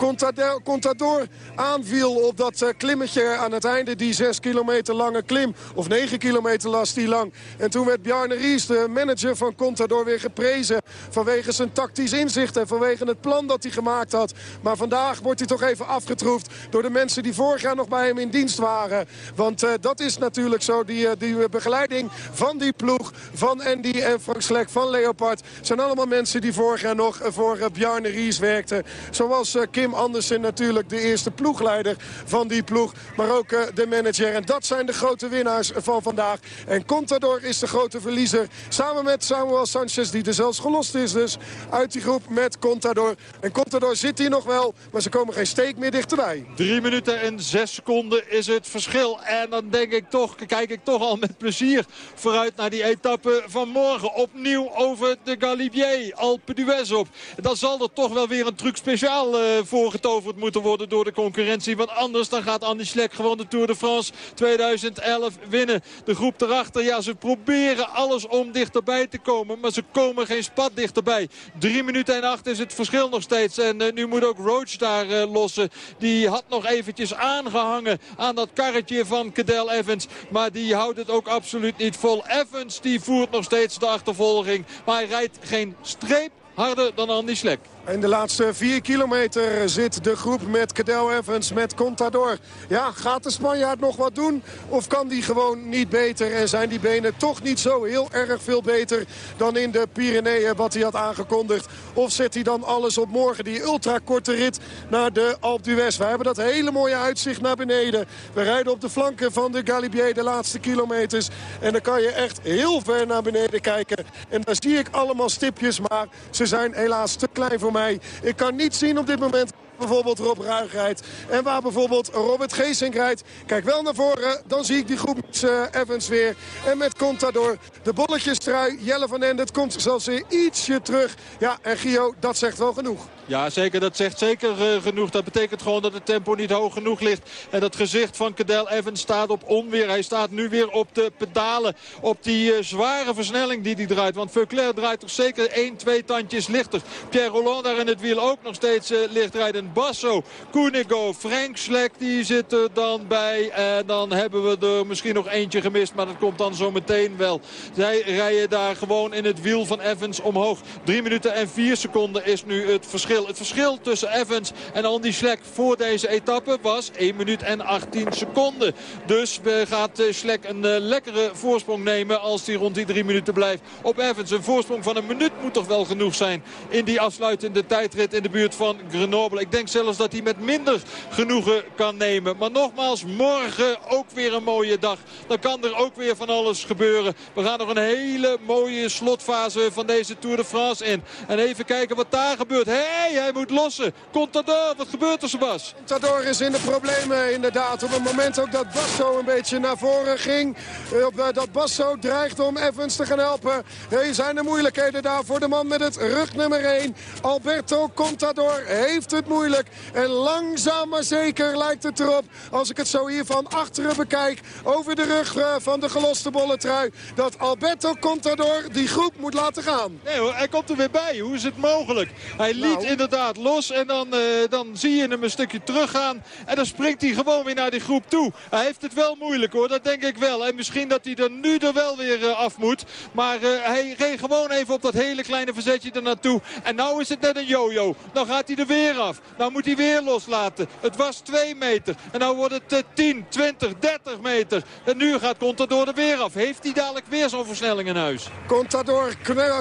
Contador, aanviel op dat uh, klimmetje aan het einde. Die zes kilometer lange klim. Of negen kilometer las die lang. En toen werd Bjarne Ries, de manager van Contador, weer geprezen. Vanwege zijn tactisch inzicht en vanwege het plan dat hij gemaakt had. Maar vandaag wordt hij toch even afgetroefd door de mensen die vorig jaar nog bij hem in dienst waren. Want uh, dat is natuurlijk zo, die, uh, die begeleiding van die ploeg, van Andy en Frank Slek, van Leopard... zijn allemaal mensen die vorig jaar nog voor uh, Bjarne Ries werkten. Zoals Kim Andersen natuurlijk, de eerste ploegleider van die ploeg. Maar ook de manager. En dat zijn de grote winnaars van vandaag. En Contador is de grote verliezer. Samen met Samuel Sanchez, die er zelfs gelost is dus. Uit die groep met Contador. En Contador zit hier nog wel, maar ze komen geen steek meer dichterbij. Drie minuten en zes seconden is het verschil. En dan denk ik toch, kijk ik toch al met plezier vooruit naar die etappe van morgen. Opnieuw over de Galibier, Alpe d'Huez op. Dan zal er toch wel weer een truc speciaal uh, voorgetoverd moeten worden door de concurrentie. Want anders dan gaat Andy Schlek gewoon de Tour de France 2011 winnen. De groep erachter, ja ze proberen alles om dichterbij te komen. Maar ze komen geen spat dichterbij. Drie minuten en acht is het verschil nog steeds. En uh, nu moet ook Roach daar uh, lossen. Die had nog eventjes aangehangen aan dat karretje van Cadel Evans. Maar die houdt het ook absoluut niet vol. Evans die voert nog steeds de achtervolging. Maar hij rijdt geen streep harder dan Andy Slek. In de laatste vier kilometer zit de groep met Cadel Evans, met Contador. Ja, gaat de Spanjaard nog wat doen? Of kan die gewoon niet beter? En zijn die benen toch niet zo heel erg veel beter dan in de Pyreneeën wat hij had aangekondigd? Of zet hij dan alles op morgen, die ultrakorte rit naar de Alpe d'Huez? We hebben dat hele mooie uitzicht naar beneden. We rijden op de flanken van de Galibier de laatste kilometers. En dan kan je echt heel ver naar beneden kijken. En daar zie ik allemaal stipjes, maar ze zijn helaas te klein voor mij ik kan niet zien op dit moment bijvoorbeeld Rob Ruig rijdt. En waar bijvoorbeeld Robert Geesink rijdt. Kijk wel naar voren, dan zie ik die groep uh, Evans weer. En met Contador, de bolletjestrui, Jelle van Endert komt zelfs weer ietsje terug. Ja, en Gio, dat zegt wel genoeg. Ja, zeker. Dat zegt zeker uh, genoeg. Dat betekent gewoon dat het tempo niet hoog genoeg ligt. En dat gezicht van Cadel Evans staat op onweer. Hij staat nu weer op de pedalen. Op die uh, zware versnelling die hij draait. Want Veuclair draait toch zeker 1, 2 tandjes lichter. Pierre Roland daar in het wiel ook nog steeds uh, licht rijden. Basso, Koenigo, Frank Slek, die zitten dan bij. En dan hebben we er misschien nog eentje gemist, maar dat komt dan zo meteen wel. Zij rijden daar gewoon in het wiel van Evans omhoog. 3 minuten en 4 seconden is nu het verschil. Het verschil tussen Evans en Andy Slek voor deze etappe was 1 minuut en 18 seconden. Dus gaat Slek een lekkere voorsprong nemen als hij rond die 3 minuten blijft op Evans. Een voorsprong van een minuut moet toch wel genoeg zijn in die afsluitende tijdrit in de buurt van Grenoble. Ik denk zelfs dat hij met minder genoegen kan nemen. Maar nogmaals, morgen ook weer een mooie dag. Dan kan er ook weer van alles gebeuren. We gaan nog een hele mooie slotfase van deze Tour de France in. En even kijken wat daar gebeurt. Hé, hey, hij moet lossen. Contador, wat gebeurt er, Sebas? Contador is in de problemen inderdaad. Op het moment ook dat Basso een beetje naar voren ging. Eh, dat Basso dreigt om Evans te gaan helpen. Er zijn de moeilijkheden daar voor de man met het rugnummer 1. Alberto Contador heeft het moeilijk. En langzaam maar zeker lijkt het erop, als ik het zo hier van achteren bekijk... over de rug eh, van de geloste bolletrui... dat Alberto Contador die groep moet laten gaan. Nee hoor, hij komt er weer bij. Hoe is het mogelijk? Hij liet nou. inderdaad los en dan, uh, dan zie je hem een stukje teruggaan. En dan springt hij gewoon weer naar die groep toe. Hij heeft het wel moeilijk hoor, dat denk ik wel. En misschien dat hij er nu er wel weer uh, af moet. Maar hij reed gewoon even op dat hele kleine verzetje er naartoe. En nou is het net een jojo. Dan gaat hij er weer af. Nou moet hij weer loslaten. Het was 2 meter. En nou wordt het 10, 20, 30 meter. En nu gaat Contador er weer af. Heeft hij dadelijk weer zo'n versnelling in huis? Contador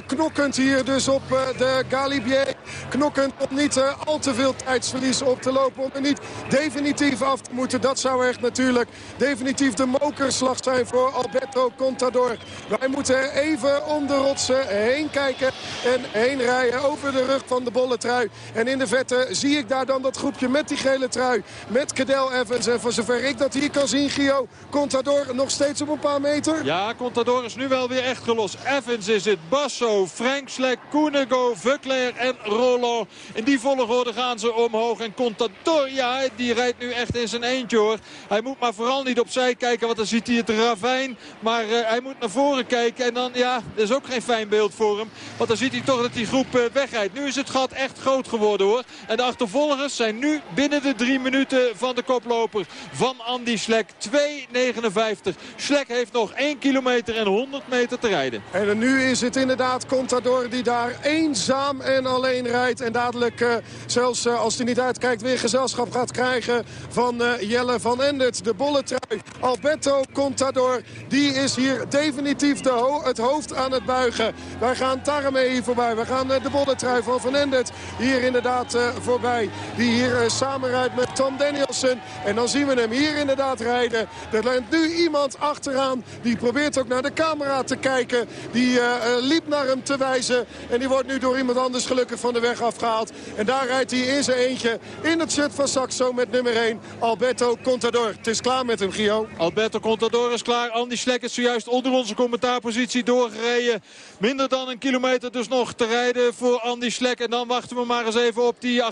knokkend hier dus op uh, de Galibier. Knokkend om niet uh, al te veel tijdsverlies op te lopen. Om er niet definitief af te moeten. Dat zou echt natuurlijk definitief de mokerslag zijn voor Alberto Contador. Wij moeten even om de rotsen heen kijken en heen rijden over de rug van de bolle trui. En in de vette zie ik daar dan dat groepje met die gele trui. Met Cadel Evans. En voor zover ik dat hier kan zien, Gio, Contador nog steeds op een paar meter. Ja, Contador is nu wel weer echt gelost. Evans is het, Basso, Frank Slek, Koenego, Vuckler en Roland. In die volgorde gaan ze omhoog. En Contador, ja, die rijdt nu echt in zijn eentje hoor. Hij moet maar vooral niet opzij kijken, want dan ziet hij het ravijn. Maar uh, hij moet naar voren kijken. En dan, ja, dat is ook geen fijn beeld voor hem. Want dan ziet hij toch dat die groep uh, wegrijdt. Nu is het gat echt groot geworden hoor. En de achtervolgers zijn nu binnen de drie minuten van de koploper van Andy Slek. 2,59. Slek heeft nog 1 kilometer en 100 meter te rijden. En nu is het inderdaad Contador die daar eenzaam en alleen rijdt. En dadelijk, uh, zelfs uh, als hij niet uitkijkt, weer gezelschap gaat krijgen van uh, Jelle van Endert. De bolletrui. Alberto Contador, die is hier definitief de het hoofd aan het buigen. Wij gaan Tarame hier voorbij. We gaan de bolletrui van Van Endert hier inderdaad voorbij. Die hier samen rijdt met Tom Danielson. En dan zien we hem hier inderdaad rijden. Er lent nu iemand achteraan. Die probeert ook naar de camera te kijken. Die liep naar hem te wijzen. En die wordt nu door iemand anders gelukkig van de weg afgehaald. En daar rijdt hij in zijn eentje in het shirt van Saxo met nummer 1. Alberto Contador. Het is klaar met hem, Gio. Alberto Contador is klaar. Andy Slek is zojuist onder onze commentaarpositie doorgereden. Minder dan een kilometer dus nog te rijden voor Andy Slek. En dan wachten we maar eens even op die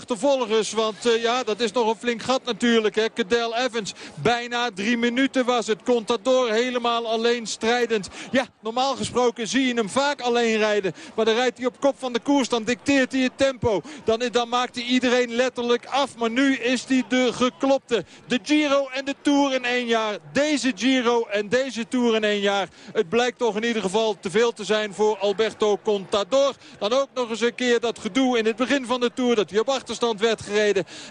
Want uh, ja, dat is nog een flink gat natuurlijk. Hè. Cadel Evans, bijna drie minuten was het. Contador helemaal alleen strijdend. Ja, normaal gesproken zie je hem vaak alleen rijden. Maar dan rijdt hij op kop van de koers. Dan dicteert hij het tempo. Dan, dan maakt hij iedereen letterlijk af. Maar nu is hij de geklopte. De Giro en de Tour in één jaar. Deze Giro en deze Tour in één jaar. Het blijkt toch in ieder geval te veel te zijn voor Alberto Contador. Dan ook nog eens een keer dat gedoe in het begin van de Tour. Dat hij op achterstand werd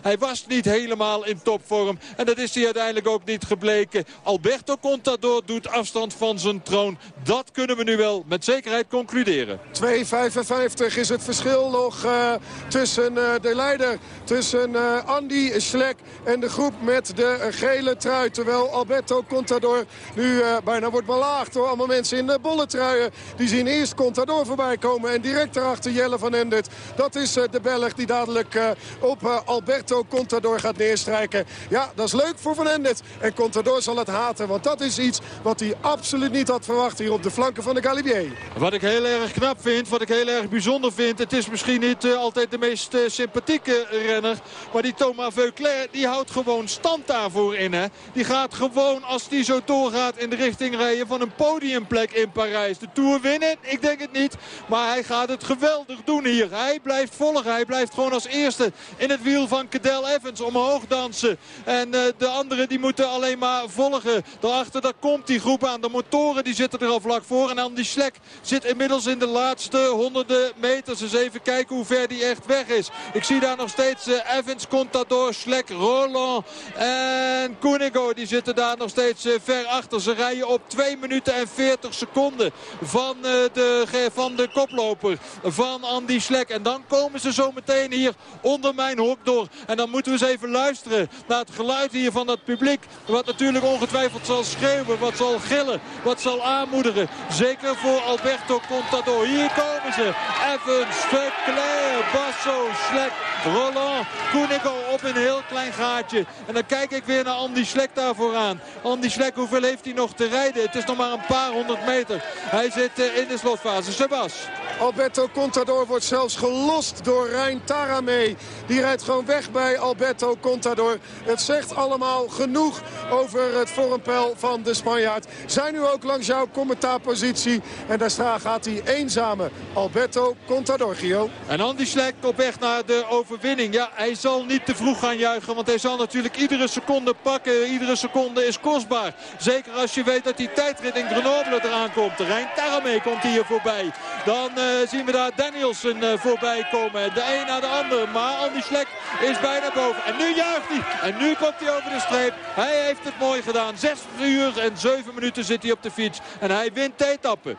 Hij was niet helemaal in topvorm. En dat is hij uiteindelijk ook niet gebleken. Alberto Contador doet afstand van zijn troon. Dat kunnen we nu wel met zekerheid concluderen. 2,55 is het verschil nog uh, tussen uh, de leider. Tussen uh, Andy Schlek en de groep met de gele trui. Terwijl Alberto Contador nu bijna wordt belaagd door allemaal mensen in bolle truien. Die zien eerst Contador voorbij komen. En direct daarachter Jelle van Endert. Dat is de Belg die dadelijk op Alberto Contador gaat neerstrijken. Ja, dat is leuk voor Van Endert. En Contador zal het haten. Want dat is iets wat hij absoluut niet had verwacht hier op de flanken van de Galibier. Wat ik heel erg knap vind, wat ik heel erg bijzonder vind. Het is misschien niet uh, altijd de meest uh, sympathieke renner. Maar die Thomas Veuclair, die houdt gewoon stand daarvoor in. Hè? Die gaat gewoon, als die zo doorgaat, in de richting rijden van een podiumplek in Parijs. De Tour winnen? Ik denk het niet. Maar hij gaat het geweldig doen hier. Hij blijft volgen. Hij blijft gewoon als eerste in het wiel van Cadel Evans omhoog dansen. En uh, de anderen die moeten alleen maar volgen. Daarachter daar komt die groep aan. De motoren die zitten er al vlak voor. En dan die Slek zit inmiddels in de laatste honderden meters. Eens even kijken hoe ver die echt weg is. Ik zie daar nog steeds uh, Evans, Contador, Slek, Roland en Koenigo. Die zitten daar nog steeds uh, ver achter. Ze rijden op 2 minuten en 40 seconden van, de, van de koploper van Andy Slek. En dan komen ze zo meteen hier onder mijn door. En dan moeten we eens even luisteren naar het geluid hier van dat publiek. Wat natuurlijk ongetwijfeld zal schreeuwen, wat zal gillen, wat zal aanmoedigen. Zeker voor Alberto Contador. Hier komen ze. Evans, Verclair, Basso, Slek, Roland, Koenigo op een heel klein gaatje. En dan kijk ik weer naar Andy Slek daar vooraan. Andy Slek, hoeveel heeft hij nog te rijden? Het is nog maar een paar honderd meter. Hij zit in de slotfase. Sebas. Alberto Contador wordt zelfs gelost door Rijn Tarame. Die rijdt gewoon weg bij Alberto Contador. Het zegt allemaal genoeg over het vormpeil van de Spanjaard. Zijn nu ook langs jouw commentaarpositie. En daar gaat hij eenzame Alberto Contador, Gio. En Andy Slek op weg naar de overwinning. Ja, hij zal niet te vroeg gaan juichen. Want hij zal natuurlijk iedere seconde pakken. Iedere seconde is kostbaar. Zeker als je weet dat die tijdrit in Grenoble eraan komt. Rijn Tarame komt hier voorbij. Dan uh, zien we daar Danielson uh, voorbij komen. De een na de ander. Maar Andy Slek is bijna boven. En nu juicht hij. En nu komt hij over de streep. Hij heeft het mooi gedaan. 6 uur en 7 minuten zit hij op de fiets. En hij wint de.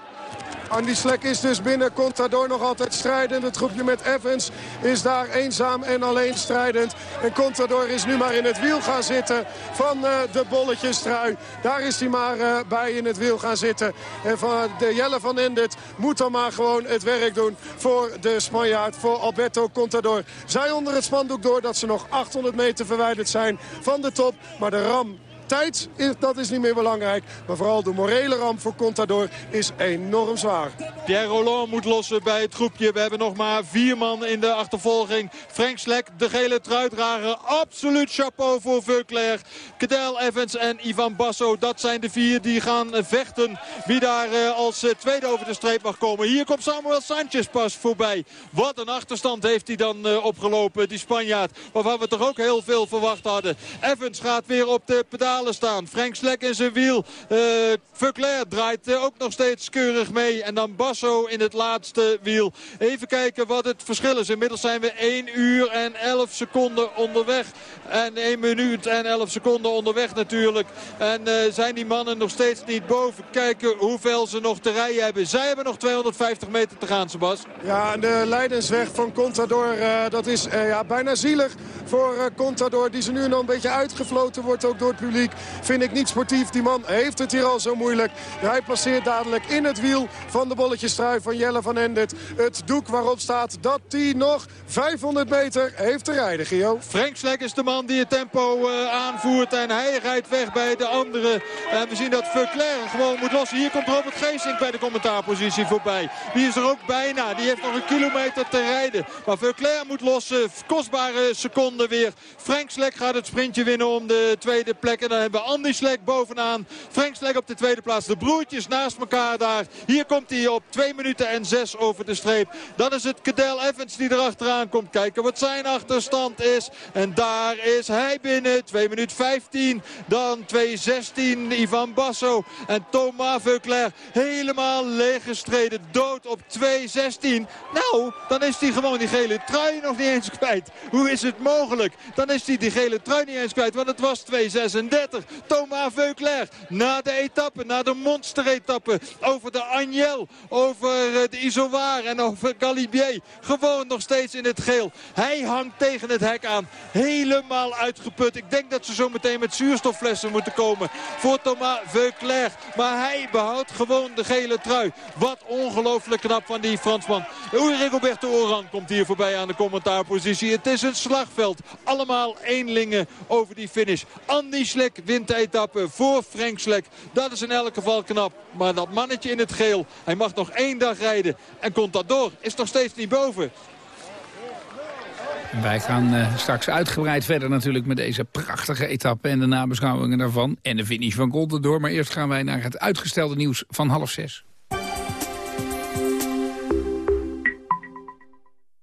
Andy Slek is dus binnen. Contador nog altijd strijdend. Het groepje met Evans is daar eenzaam en alleen strijdend. En Contador is nu maar in het wiel gaan zitten van uh, de bolletjestrui. Daar is hij maar uh, bij in het wiel gaan zitten. En van de Jelle van Endert moet dan maar gewoon het werk doen voor de Spanjaard, voor Alberto Contador. Zij onder het spandoek door dat ze nog 800 meter verwijderd zijn van de top. Maar de ram tijd, dat is niet meer belangrijk. Maar vooral de morele ramp voor Contador is enorm zwaar. Pierre Roland moet lossen bij het groepje. We hebben nog maar vier man in de achtervolging. Frank Slek, de gele truitdrager. Absoluut chapeau voor Veuclair. Cadel Evans en Ivan Basso. Dat zijn de vier die gaan vechten. Wie daar eh, als eh, tweede over de streep mag komen. Hier komt Samuel Sanchez pas voorbij. Wat een achterstand heeft hij dan eh, opgelopen, die Spanjaard. Waarvan we toch ook heel veel verwacht hadden. Evans gaat weer op de staan. Frank Slek in zijn wiel. Uh, draait ook nog steeds keurig mee. En dan Basso in het laatste wiel. Even kijken wat het verschil is. Inmiddels zijn we 1 uur en 11 seconden onderweg. En 1 minuut en 11 seconden onderweg natuurlijk. En uh, zijn die mannen nog steeds niet boven. Kijken hoeveel ze nog te rijden hebben. Zij hebben nog 250 meter te gaan, Sebas. Ja, de leidensweg van Contador, dat is ja, bijna zielig voor Contador. Die ze nu dan een beetje uitgefloten wordt, ook door het publiek. Vind ik niet sportief. Die man heeft het hier al zo moeilijk. Hij passeert dadelijk in het wiel van de bolletjestrui van Jelle van Endert. Het doek waarop staat dat hij nog 500 meter heeft te rijden, Gio. Frank Slek is de man die het tempo uh, aanvoert. En hij rijdt weg bij de anderen. En we zien dat Verclair gewoon moet lossen. Hier komt Robert Geesink bij de commentaarpositie voorbij. Die is er ook bijna. Die heeft nog een kilometer te rijden. Maar Verclair moet lossen. Kostbare seconden weer. Frank Slek gaat het sprintje winnen om de tweede plek. En hebben we Andy Slek bovenaan. Frank Slek op de tweede plaats. De broertjes naast elkaar daar. Hier komt hij op 2 minuten en 6 over de streep. Dan is het Cadel Evans die erachteraan komt. Kijken wat zijn achterstand is. En daar is hij binnen. 2 minuten 15. Dan 2.16 Ivan Basso. En Thomas Veuclair helemaal leeggestreden. Dood op 2.16. Nou, dan is hij gewoon die gele trui nog niet eens kwijt. Hoe is het mogelijk? Dan is hij die gele trui niet eens kwijt. Want het was 2.36. Thomas Veuclair na de etappe, na de monsteretappe. Over de Agnel, over eh, de Isoar en over Galibier. Gewoon nog steeds in het geel. Hij hangt tegen het hek aan. Helemaal uitgeput. Ik denk dat ze zo meteen met zuurstofflessen moeten komen voor Thomas Veuclair. Maar hij behoudt gewoon de gele trui. Wat ongelooflijk knap van die Fransman. Rigoberto Oran komt hier voorbij aan de commentaarpositie. Het is een slagveld. Allemaal eenlingen over die finish. Andy Wint etappe voor Frank Slek. Dat is in elk geval knap. Maar dat mannetje in het geel, hij mag nog één dag rijden. En Contador is nog steeds niet boven. Wij gaan uh, straks uitgebreid verder natuurlijk met deze prachtige etappe en de nabeschouwingen daarvan. En de finish van Contador. Maar eerst gaan wij naar het uitgestelde nieuws van half zes.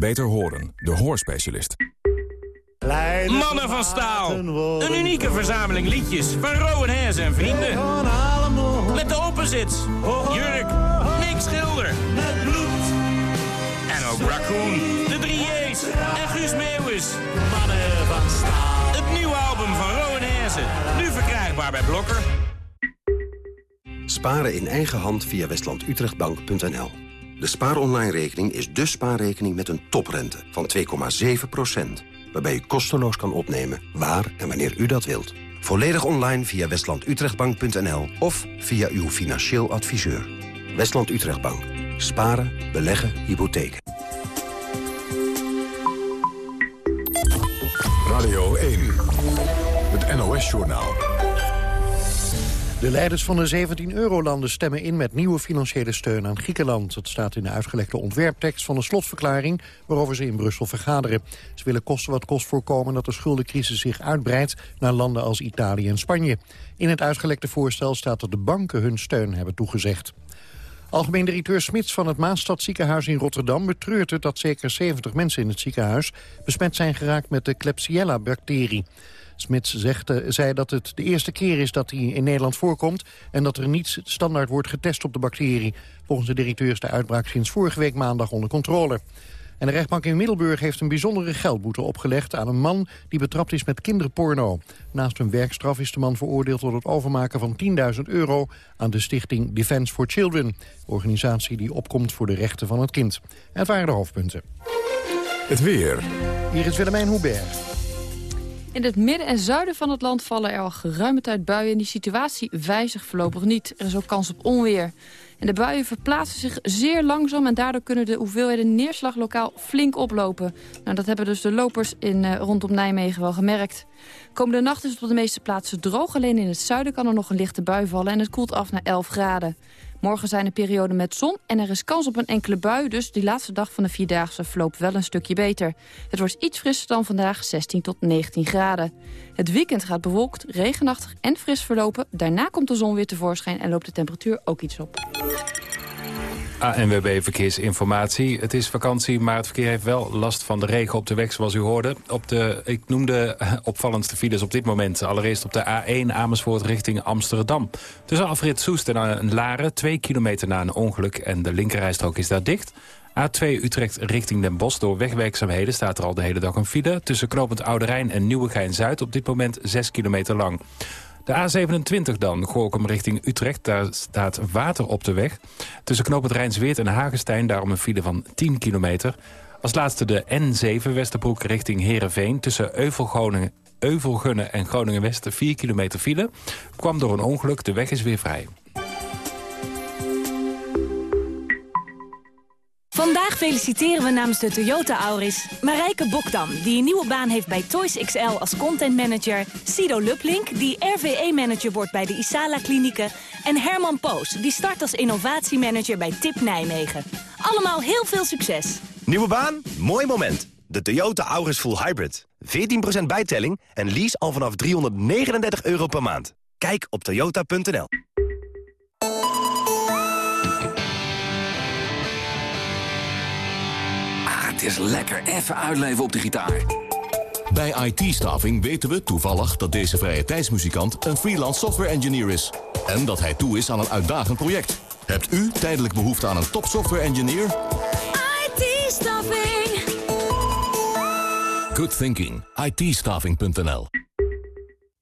Beter horen, de hoorspecialist. Mannen van staal. Een unieke verzameling liedjes van Rowan Hees en vrienden. Met de openzits. Jurk, Nick Schilder. En ook Raccoon, de 3J's en Guus Meeuwis. Mannen van staal. Het nieuwe album van Rowan Hezen. Nu verkrijgbaar bij Blokker. Sparen in eigen hand via westlandutrechtbank.nl de spaaronline-rekening is de spaarrekening met een toprente van 2,7%. Waarbij u kosteloos kan opnemen waar en wanneer u dat wilt. Volledig online via westlandutrechtbank.nl of via uw financieel adviseur. Westland Utrechtbank. Sparen, beleggen, hypotheken. Radio 1. Het NOS-journaal. De leiders van de 17 eurolanden stemmen in met nieuwe financiële steun aan Griekenland. Dat staat in de uitgelekte ontwerptekst van de slotverklaring waarover ze in Brussel vergaderen. Ze willen kosten wat kost voorkomen dat de schuldencrisis zich uitbreidt naar landen als Italië en Spanje. In het uitgelekte voorstel staat dat de banken hun steun hebben toegezegd. Algemeen directeur Smits van het Maastadziekenhuis in Rotterdam betreurt het dat zeker 70 mensen in het ziekenhuis besmet zijn geraakt met de Klebsiella-bacterie. Smits zegt, uh, zei dat het de eerste keer is dat hij in Nederland voorkomt... en dat er niet standaard wordt getest op de bacterie. Volgens de directeur is de uitbraak sinds vorige week maandag onder controle. En de rechtbank in Middelburg heeft een bijzondere geldboete opgelegd... aan een man die betrapt is met kinderporno. Naast een werkstraf is de man veroordeeld tot het overmaken van 10.000 euro... aan de stichting Defence for Children. Organisatie die opkomt voor de rechten van het kind. En het waren de hoofdpunten. Het weer. Hier is Willemijn Hubert. In het midden en zuiden van het land vallen er al geruime tijd buien... en die situatie wijzigt voorlopig niet. Er is ook kans op onweer. En de buien verplaatsen zich zeer langzaam... en daardoor kunnen de hoeveelheden neerslag lokaal flink oplopen. Nou, dat hebben dus de lopers in, uh, rondom Nijmegen wel gemerkt. Komende nacht is het op de meeste plaatsen droog. Alleen in het zuiden kan er nog een lichte bui vallen... en het koelt af naar 11 graden. Morgen zijn er perioden met zon en er is kans op een enkele bui... dus die laatste dag van de Vierdaagse verloopt wel een stukje beter. Het wordt iets frisser dan vandaag, 16 tot 19 graden. Het weekend gaat bewolkt, regenachtig en fris verlopen. Daarna komt de zon weer tevoorschijn en loopt de temperatuur ook iets op. ANWB Verkeersinformatie. Het is vakantie, maar het verkeer heeft wel last van de regen op de weg, zoals u hoorde. Op de, ik noemde opvallendste files op dit moment. Allereerst op de A1 Amersfoort richting Amsterdam. Tussen afrit Soest en Laren, twee kilometer na een ongeluk... en de linkerrijstrook is daar dicht. A2 Utrecht richting Den Bosch. Door wegwerkzaamheden staat er al de hele dag een file. Tussen Knopend Oude Rijn en Nieuwegein-Zuid op dit moment 6 kilometer lang. De A27 dan, Gorkum richting Utrecht. Daar staat water op de weg. Tussen knooppunt Rijnsweert en Hagenstein daarom een file van 10 kilometer. Als laatste de N7 Westerbroek richting Heerenveen. Tussen Euvelgunnen en Groningen-West 4 kilometer file. Kwam door een ongeluk, de weg is weer vrij. Vandaag feliciteren we namens de Toyota Auris Marijke Bokdam... die een nieuwe baan heeft bij Toys XL als content manager... Sido Luplink, die RVE-manager wordt bij de Isala Klinieken... en Herman Poos, die start als innovatiemanager bij TIP Nijmegen. Allemaal heel veel succes. Nieuwe baan? Mooi moment. De Toyota Auris Full Hybrid. 14% bijtelling en lease al vanaf 339 euro per maand. Kijk op toyota.nl. Het is lekker even uitleven op de gitaar. Bij IT-staffing weten we toevallig dat deze vrije tijdsmuzikant een freelance software engineer is. En dat hij toe is aan een uitdagend project. Hebt u tijdelijk behoefte aan een top software engineer? IT-staffing. Good thinking. it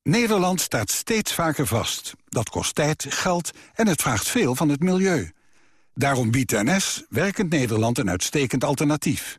Nederland staat steeds vaker vast. Dat kost tijd, geld en het vraagt veel van het milieu. Daarom biedt NS Werkend Nederland een uitstekend alternatief.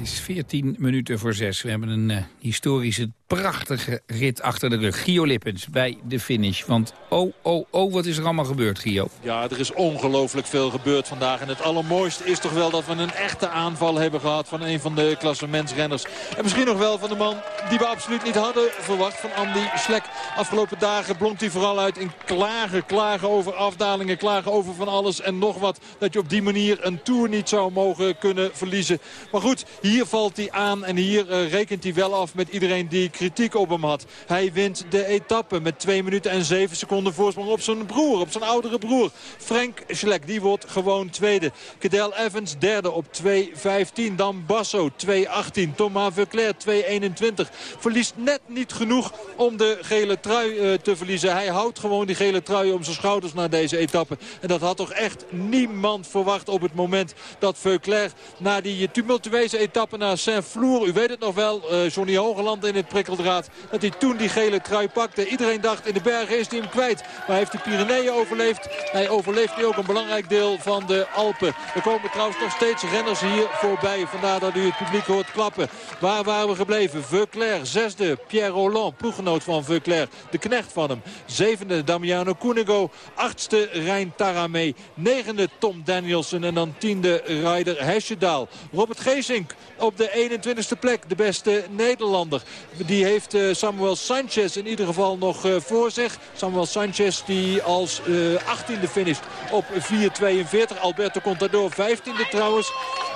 Het is 14 minuten voor 6. We hebben een uh, historische prachtige rit achter de rug. Gio Lippens bij de finish. Want oh, oh, oh, wat is er allemaal gebeurd, Gio? Ja, er is ongelooflijk veel gebeurd vandaag. En het allermooiste is toch wel dat we een echte aanval hebben gehad... van een van de klassementsrenners. En misschien nog wel van de man die we absoluut niet hadden verwacht... van Andy Schlek. Afgelopen dagen blonkt hij vooral uit in klagen. Klagen over afdalingen, klagen over van alles en nog wat. Dat je op die manier een Tour niet zou mogen kunnen verliezen. Maar goed, hier valt hij aan en hier uh, rekent hij wel af met iedereen die kritiek op hem had. Hij wint de etappe met 2 minuten en 7 seconden voorsprong op zijn broer, op zijn oudere broer. Frank Schleck, die wordt gewoon tweede. Cadel Evans derde op 2.15. Dan Basso 2.18. Thomas Verclair 2.21. Verliest net niet genoeg om de gele trui uh, te verliezen. Hij houdt gewoon die gele trui om zijn schouders na deze etappe. En dat had toch echt niemand verwacht op het moment dat Verclair na die tumultueuze etappe naar Saint-Flour, u weet het nog wel, uh, Johnny Hogeland in het prikkel dat hij toen die gele trui pakte. Iedereen dacht in de bergen is hij hem kwijt. Maar heeft de Pyreneeën overleefd. Hij overleeft nu ook een belangrijk deel van de Alpen. Er komen trouwens nog steeds renners hier voorbij. Vandaar dat u het publiek hoort klappen. Waar waren we gebleven? Veuclair, zesde. Pierre Roland, ploeggenoot van Veuclair. De knecht van hem. Zevende Damiano Cunego. Achtste Rijn Taramee. Negende Tom Danielson. En dan tiende Ryder Hesjedaal. Robert Geesink op de 21ste plek. De beste Nederlander. Die heeft uh, Samuel Sanchez in ieder geval nog uh, voor zich. Samuel Sanchez die als uh, 18e finisht op 4.42. Alberto Contador 15e trouwens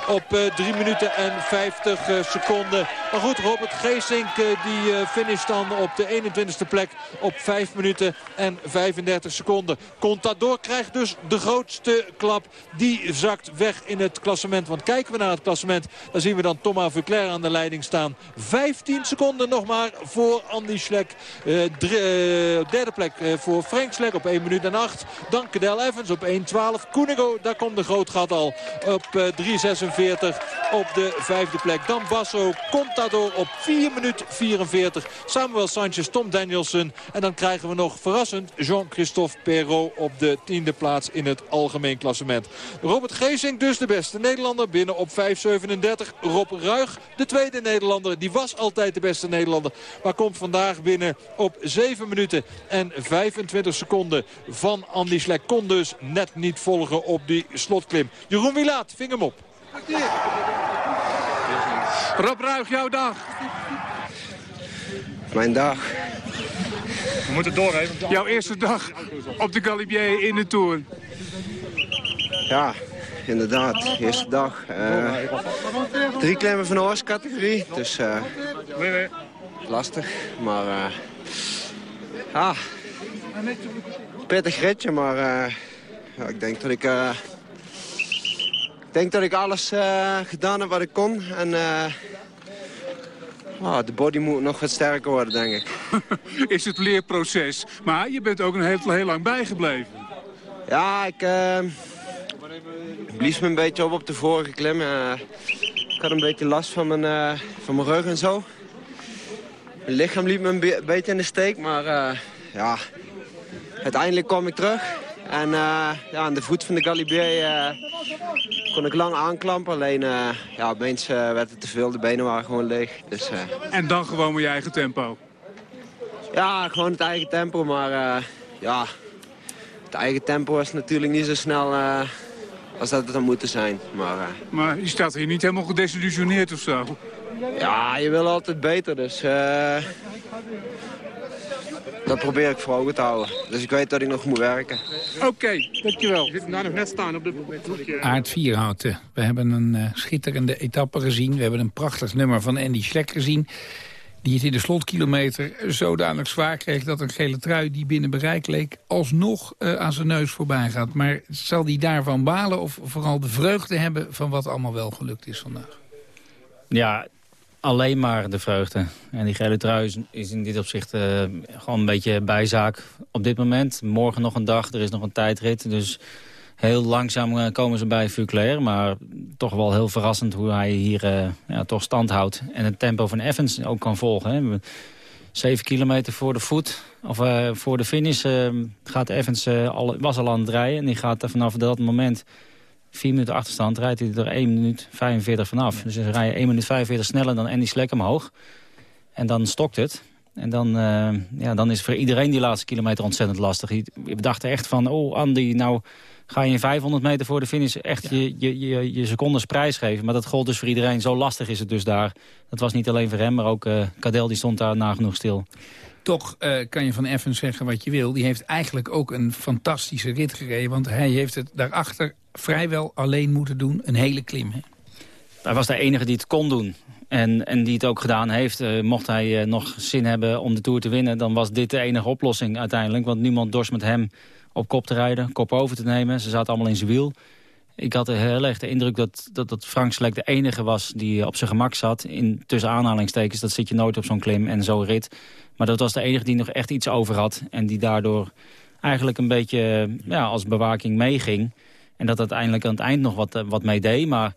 op 3 minuten en 50 seconden. Maar goed, Robert Geesink die finisht dan op de 21ste plek op 5 minuten en 35 seconden. Contador krijgt dus de grootste klap. Die zakt weg in het klassement. Want kijken we naar het klassement, dan zien we dan Thomas Vuclair aan de leiding staan. 15 seconden nog maar voor Andy Schlek. Uh, derde plek voor Frank Schlek op 1 minuut en 8. Dan Cadel Evans op 1.12. Koenigo, daar komt de groot gat al op 3.46 op de vijfde plek. Dan Basso, Contador op 4 minuut 44. Samuel Sanchez, Tom Danielson. En dan krijgen we nog verrassend Jean-Christophe Perrault op de tiende plaats in het algemeen klassement. Robert Geesink dus de beste Nederlander binnen op 5.37. Rob Ruig, de tweede Nederlander. Die was altijd de beste Nederlander. Maar komt vandaag binnen op 7 minuten en 25 seconden van Andy Schlek. Kon dus net niet volgen op die slotklim. Jeroen Wilaat, ving hem op. Rob Ruig, jouw dag. Mijn dag. We moeten door, hè? Jouw eerste dag op de Galibier in de Tour. Ja, inderdaad. Eerste dag. Uh, drie klimmen van de categorie. Dus uh, lastig. Maar uh, ja, pittig ritje. Maar ik denk dat ik... ik denk dat ik alles gedaan heb wat ik kon. En Oh, de body moet nog wat sterker worden, denk ik. is het leerproces. Maar je bent ook een heel, heel lang bijgebleven. Ja, ik uh, blies me een beetje op op de vorige klim. Uh, ik had een beetje last van mijn, uh, van mijn rug en zo. Mijn lichaam liep me een be beetje in de steek, maar ja, uiteindelijk kwam ik terug. En ja, aan de voet van de Galibier kon ik lang aanklampen. Alleen ja, opeens werd het te veel. De benen waren gewoon leeg. Dus. En dan gewoon met je eigen tempo? Ja, gewoon het eigen tempo. Maar ja, het eigen tempo was natuurlijk niet zo snel als dat het dan moeten zijn. Maar, maar je staat hier niet helemaal gedesillusioneerd of zo? Ja, je wil altijd beter. Dus dat probeer ik voor ogen te houden. Dus ik weet dat ik nog moet werken. Oké, dankjewel. We zitten daar nog net staan op de Aard Vierhouten. We hebben een uh, schitterende etappe gezien. We hebben een prachtig nummer van Andy Schleck gezien. Die het in de slotkilometer zodanig zwaar kreeg... dat een gele trui die binnen bereik leek... alsnog uh, aan zijn neus voorbij gaat. Maar zal die daarvan balen of vooral de vreugde hebben... van wat allemaal wel gelukt is vandaag? Ja, alleen maar de vreugde. En die gele trui is in dit opzicht uh, gewoon een beetje bijzaak op dit moment. Morgen nog een dag, er is nog een tijdrit. Dus heel langzaam uh, komen ze bij Vuclair. Maar toch wel heel verrassend hoe hij hier uh, ja, toch stand houdt. En het tempo van Evans ook kan volgen. Hè. Zeven kilometer voor de voet, of voor de finish, gaat Evans, al, was al aan het rijden. En die gaat vanaf dat moment 4 minuten achterstand rijdt hij er 1 minuut 45 vanaf. Dus ze rijden 1 minuut 45 sneller dan Andy Slek omhoog. En dan stokt het. En dan, uh, ja, dan is voor iedereen die laatste kilometer ontzettend lastig. We dachten echt van, oh Andy, nou ga je in 500 meter voor de finish echt je, je, je, je secondes prijsgeven. Maar dat gold dus voor iedereen. Zo lastig is het dus daar. Dat was niet alleen voor hem, maar ook uh, Cadel die stond daar nagenoeg stil. Toch uh, kan je van Evans zeggen wat je wil. Die heeft eigenlijk ook een fantastische rit gereden. Want hij heeft het daarachter vrijwel alleen moeten doen. Een hele klim. Hè? Hij was de enige die het kon doen. En, en die het ook gedaan heeft. Uh, mocht hij uh, nog zin hebben om de Tour te winnen... dan was dit de enige oplossing uiteindelijk. Want niemand dorst met hem op kop te rijden, kop over te nemen. Ze zaten allemaal in zijn wiel. Ik had heel erg de indruk dat, dat, dat Frank Slek de enige was die op zijn gemak zat. In, tussen aanhalingstekens, dat zit je nooit op zo'n klim en zo'n rit. Maar dat was de enige die nog echt iets over had. En die daardoor eigenlijk een beetje ja, als bewaking meeging. En dat uiteindelijk aan het eind nog wat, wat mee deed. Maar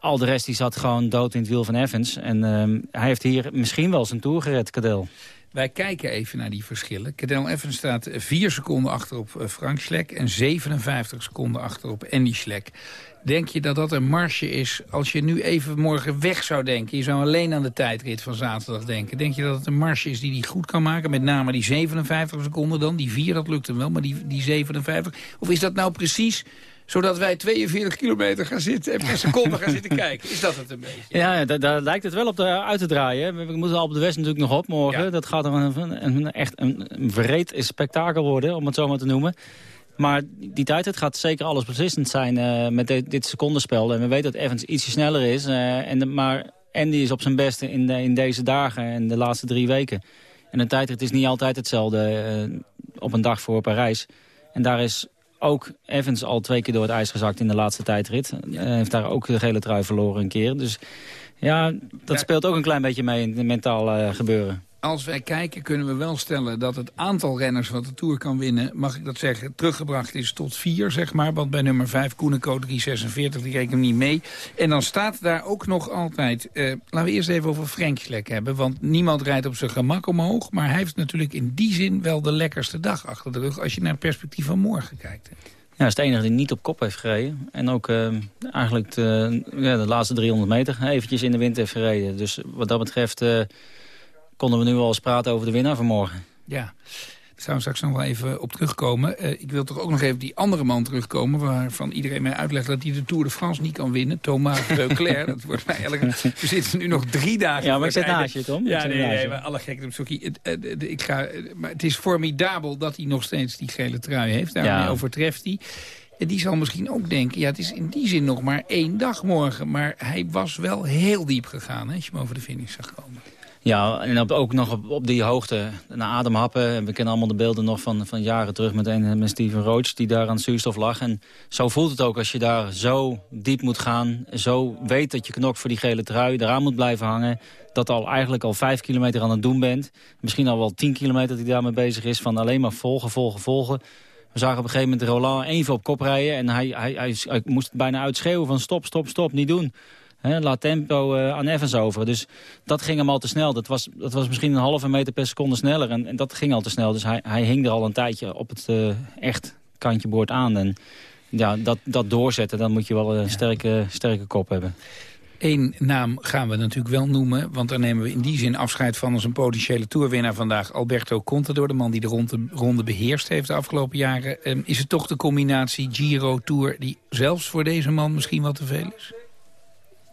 al de rest die zat gewoon dood in het wiel van Evans. En uh, hij heeft hier misschien wel zijn tour gered, Cadel. Wij kijken even naar die verschillen. Cadel Evans staat 4 seconden achter op eh, Frank Schlek... en 57 seconden achter op Andy Schlek. Denk je dat dat een marge is als je nu even morgen weg zou denken? Je zou alleen aan de tijdrit van zaterdag denken. Denk je dat het een marge is die hij goed kan maken? Met name die 57 seconden dan. Die 4, dat lukt hem wel, maar die, die 57. Of is dat nou precies zodat wij 42 kilometer gaan zitten en per seconde gaan zitten kijken. Is dat het een beetje? Ja, daar, daar lijkt het wel op de, uit te draaien. We moeten al op de West natuurlijk nog op morgen. Dat gaat een, een, een echt een, een vreed spektakel worden, om het zo maar te noemen. Maar die tijd het gaat zeker alles beslissend zijn uh, met dit, dit secondenspel. En we weten dat Evans ietsje sneller is. Uh, en de, maar die is op zijn beste in, de, in deze dagen en de laatste drie weken. En de tijdrit is niet altijd hetzelfde uh, op een dag voor Parijs. En daar is ook Evans al twee keer door het ijs gezakt in de laatste tijdrit. Uh, heeft daar ook de gele trui verloren een keer. Dus ja, dat speelt ook een klein beetje mee in het mentaal uh, gebeuren als wij kijken kunnen we wel stellen dat het aantal renners wat de Tour kan winnen... mag ik dat zeggen, teruggebracht is tot vier, zeg maar. Want bij nummer 5, Koeneko 346, die rekenen niet mee. En dan staat daar ook nog altijd... Uh, laten we eerst even over Frank Slek hebben. Want niemand rijdt op zijn gemak omhoog. Maar hij heeft natuurlijk in die zin wel de lekkerste dag achter de rug... als je naar het perspectief van morgen kijkt. Ja, is de enige die niet op kop heeft gereden. En ook uh, eigenlijk de, ja, de laatste 300 meter eventjes in de wind heeft gereden. Dus wat dat betreft... konden we nu al eens praten over de winnaar van morgen. Ja, daar gaan we straks nog wel even op terugkomen. Uh, ik wil toch ook nog even die andere man terugkomen... waarvan iedereen mij uitlegt dat hij de Tour de France niet kan winnen. Thomas Veuclair. dat wordt mij eigenlijk... We zitten nu nog drie dagen... Ja, maar ik zit naast je, Tom. Ja, nee, nee, maar alle gekte. Het, ik ga, maar het is formidabel dat hij nog steeds die gele trui heeft. Daarmee ja. overtreft hij. En die zal misschien ook denken, ja, het is in die zin nog maar één dag morgen. Maar hij was wel heel diep gegaan, hè, als je hem over de finish zag komen. Ja, en ook nog op, op die hoogte, naar ademhappen. We kennen allemaal de beelden nog van, van jaren terug met, met Steven Roach... die daar aan zuurstof lag. En zo voelt het ook als je daar zo diep moet gaan. Zo weet dat je knok voor die gele trui eraan moet blijven hangen. Dat al eigenlijk al vijf kilometer aan het doen bent. Misschien al wel tien kilometer hij daarmee bezig is. Van alleen maar volgen, volgen, volgen. We zagen op een gegeven moment Roland even op kop rijden. En hij, hij, hij, hij moest bijna uitschreeuwen van stop, stop, stop, niet doen. He, laat tempo uh, aan Evans over. Dus dat ging hem al te snel. Dat was, dat was misschien een halve meter per seconde sneller. En, en dat ging al te snel. Dus hij, hij hing er al een tijdje op het uh, echt kantje boord aan. En ja, dat, dat doorzetten, dan moet je wel een sterke, sterke kop hebben. Eén naam gaan we natuurlijk wel noemen, want daar nemen we in die zin afscheid van als een potentiële toerwinnaar vandaag. Alberto Contador, de man die de ronde, ronde beheerst heeft de afgelopen jaren. Um, is het toch de combinatie Giro-Tour die zelfs voor deze man misschien wat te veel is?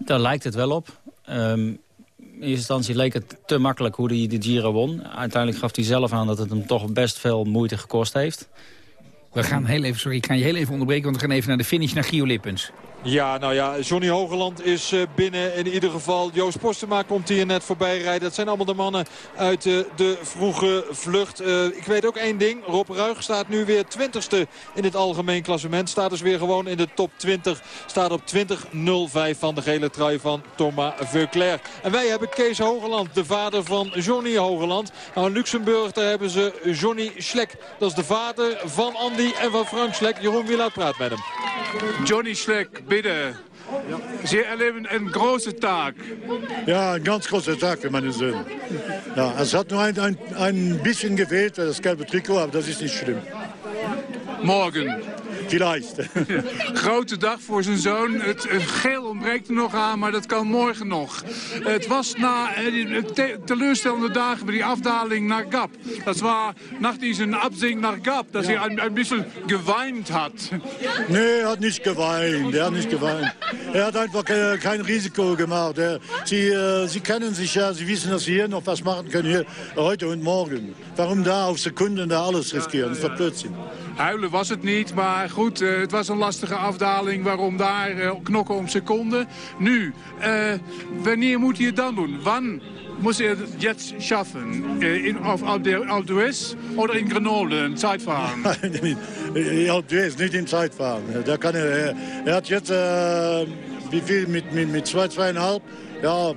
Daar lijkt het wel op. Um, in eerste instantie leek het te makkelijk hoe hij de Giro won. Uiteindelijk gaf hij zelf aan dat het hem toch best veel moeite gekost heeft. We gaan heel even, sorry, ik ga je heel even onderbreken, want we gaan even naar de finish naar Gio Lippens. Ja, nou ja, Johnny Hogeland is eh, binnen. In ieder geval, Joost Postema komt hier net voorbij rijden. Dat zijn allemaal de mannen uit de, eh, de vroege vlucht. Uh, ik weet ook één ding. Rob Ruig staat nu weer 20ste in het algemeen klassement. Staat dus weer gewoon in de top 20. Staat op 20.05 van de gele trui van Thomas Veuclair. En wij hebben Kees Hogeland, de vader van Johnny Hogeland. Nou, in Luxemburg daar hebben ze Johnny Schlek. Dat is de vader van Andy en van Frank Schlek. Jeroen Wielaert praat met hem. Johnny Schlek, bitte. Sie erleben einen großen Tag. Ja, ein ganz großer Tag für meine Söhne. Ja, es hat nur ein, ein, ein bisschen gefehlt, das gelbe Trikot, aber das ist nicht schlimm. Morgen. Vielleicht. Grote dag voor zijn zoon. Het, het, geel ontbreekt er nog aan, maar dat kan morgen nog. Het was na te teleurstellende dagen bij die afdaling naar Gap. Dat was nach diesen Absing naar Gap, dat hij een, een beetje geweint had. Nee, er hat nicht geweint. Er hat nicht geweint. Er hat einfach kein Risiko gemacht. Er, sie, äh, sie kennen sich ja, sie wissen, dass sie hier noch was machen können, hier, heute und morgen. Warum da auf Sekunden da alles riskieren? Dat is Blödsinn. Huilen was het niet, maar goed, uh, het was een lastige afdaling. Waarom daar uh, knokken om seconden. Nu, uh, wanneer moet hij het dan doen? Wanneer muss er jetzt schaffen? in, auf Alpe d'Huez oder in Grenoble in Zeitfahren? d'Huez, nicht in Zeitfahren. Da kann er, er hat jetzt, wie viel, mit, mit, mit zwei, zweieinhalb? Ja,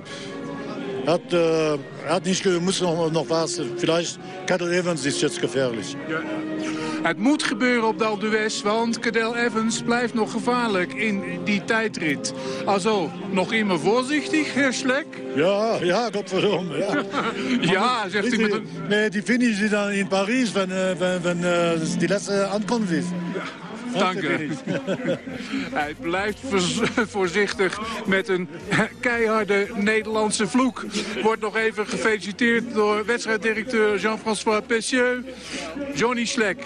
hat, er hat nicht, muss noch, noch was. Vielleicht Cattle Evans ist jetzt gefährlich. Ja. Het moet gebeuren op de Alpe want Cadel Evans blijft nog gevaarlijk in die tijdrit. Also, nog immer voorzichtig, heer Schlek? Ja, ja, godverdomme. Ja, ja zegt hij met een... Nee, die finish is dan in Parijs, wanneer wenn, wenn, uh, die laatste aankomst is. Dank u. Hij blijft voorzichtig met een keiharde Nederlandse vloek. Wordt nog even gefeliciteerd door wedstrijddirecteur Jean-François Pessieux. Johnny Schlek,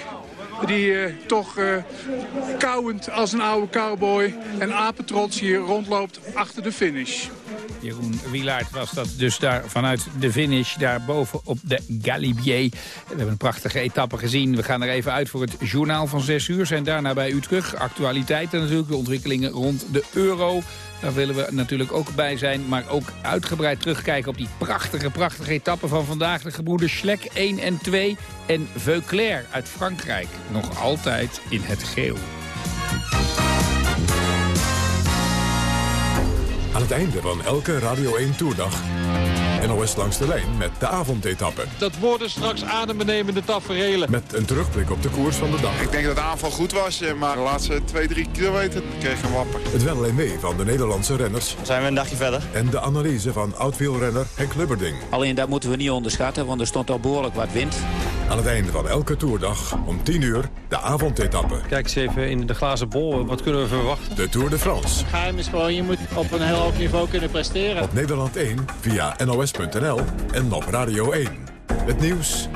die uh, toch uh, kauwend als een oude cowboy en apetrots hier rondloopt achter de finish. Jeroen Wielaert was dat dus daar vanuit de finish, daar boven op de Galibier. We hebben een prachtige etappe gezien. We gaan er even uit voor het journaal van 6 uur. Zijn daarna bij u terug. Actualiteiten natuurlijk, de ontwikkelingen rond de euro. Daar willen we natuurlijk ook bij zijn. Maar ook uitgebreid terugkijken op die prachtige, prachtige etappe van vandaag. De gebroeders Schlek 1 en 2 en Veuclair uit Frankrijk. Nog altijd in het geel. Aan het einde van elke Radio 1 Toerdag. NOS langs de lijn met de avondetappe. Dat worden straks adembenemende taferelen. Met een terugblik op de koers van de dag. Ik denk dat de aanval goed was, eh, maar de laatste 2, 3 kilometer kreeg een wapper. Het wel en mee van de Nederlandse renners. Zijn we een dagje verder. En de analyse van oud-wielrenner Henk Lubberding. Alleen dat moeten we niet onderschatten, want er stond al behoorlijk wat wind. Aan het einde van elke toerdag om 10 uur de avondetappe. Kijk eens even in de glazen bol, wat kunnen we verwachten? De Tour de France. Geheim is gewoon, je moet op een heel hoog niveau kunnen presteren. Op Nederland 1 via nos.nl en op Radio 1. Het nieuws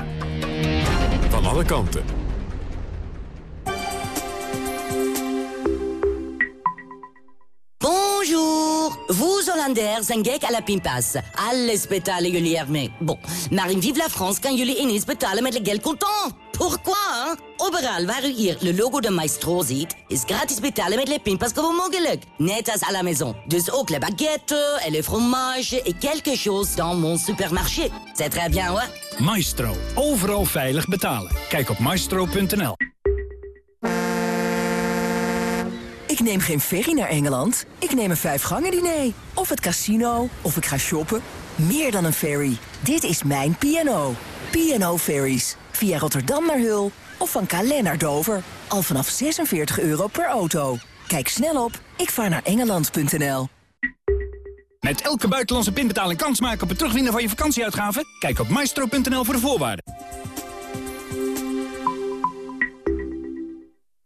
van alle kanten. Vous, Hollanders, zijn gek à la pinpas. Alles betalen jullie ermee. Bon, maar in Vive la France kan jullie ineens betalen met le geld contant. Pourquoi? Overal waar u hier le logo de Maestro ziet, is gratis betalen met le pinpas gewoon mogelijk. Net als à la maison. Dus ook les baguettes, et les fromages, et quelque chose dans mon supermarché. C'est très bien, hoor. Maestro. Overal veilig betalen. Kijk op maestro.nl. Ik neem geen ferry naar Engeland. Ik neem een vijfgangen diner. Of het casino. Of ik ga shoppen. Meer dan een ferry. Dit is mijn P&O. P&O Ferries. Via Rotterdam naar Hul. Of van Calais naar Dover. Al vanaf 46 euro per auto. Kijk snel op ikvaarnaarengeland.nl. Met elke buitenlandse pinbetaling kans maken op het terugwinnen van je vakantieuitgaven? Kijk op maestro.nl voor de voorwaarden.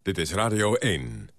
Dit is Radio 1.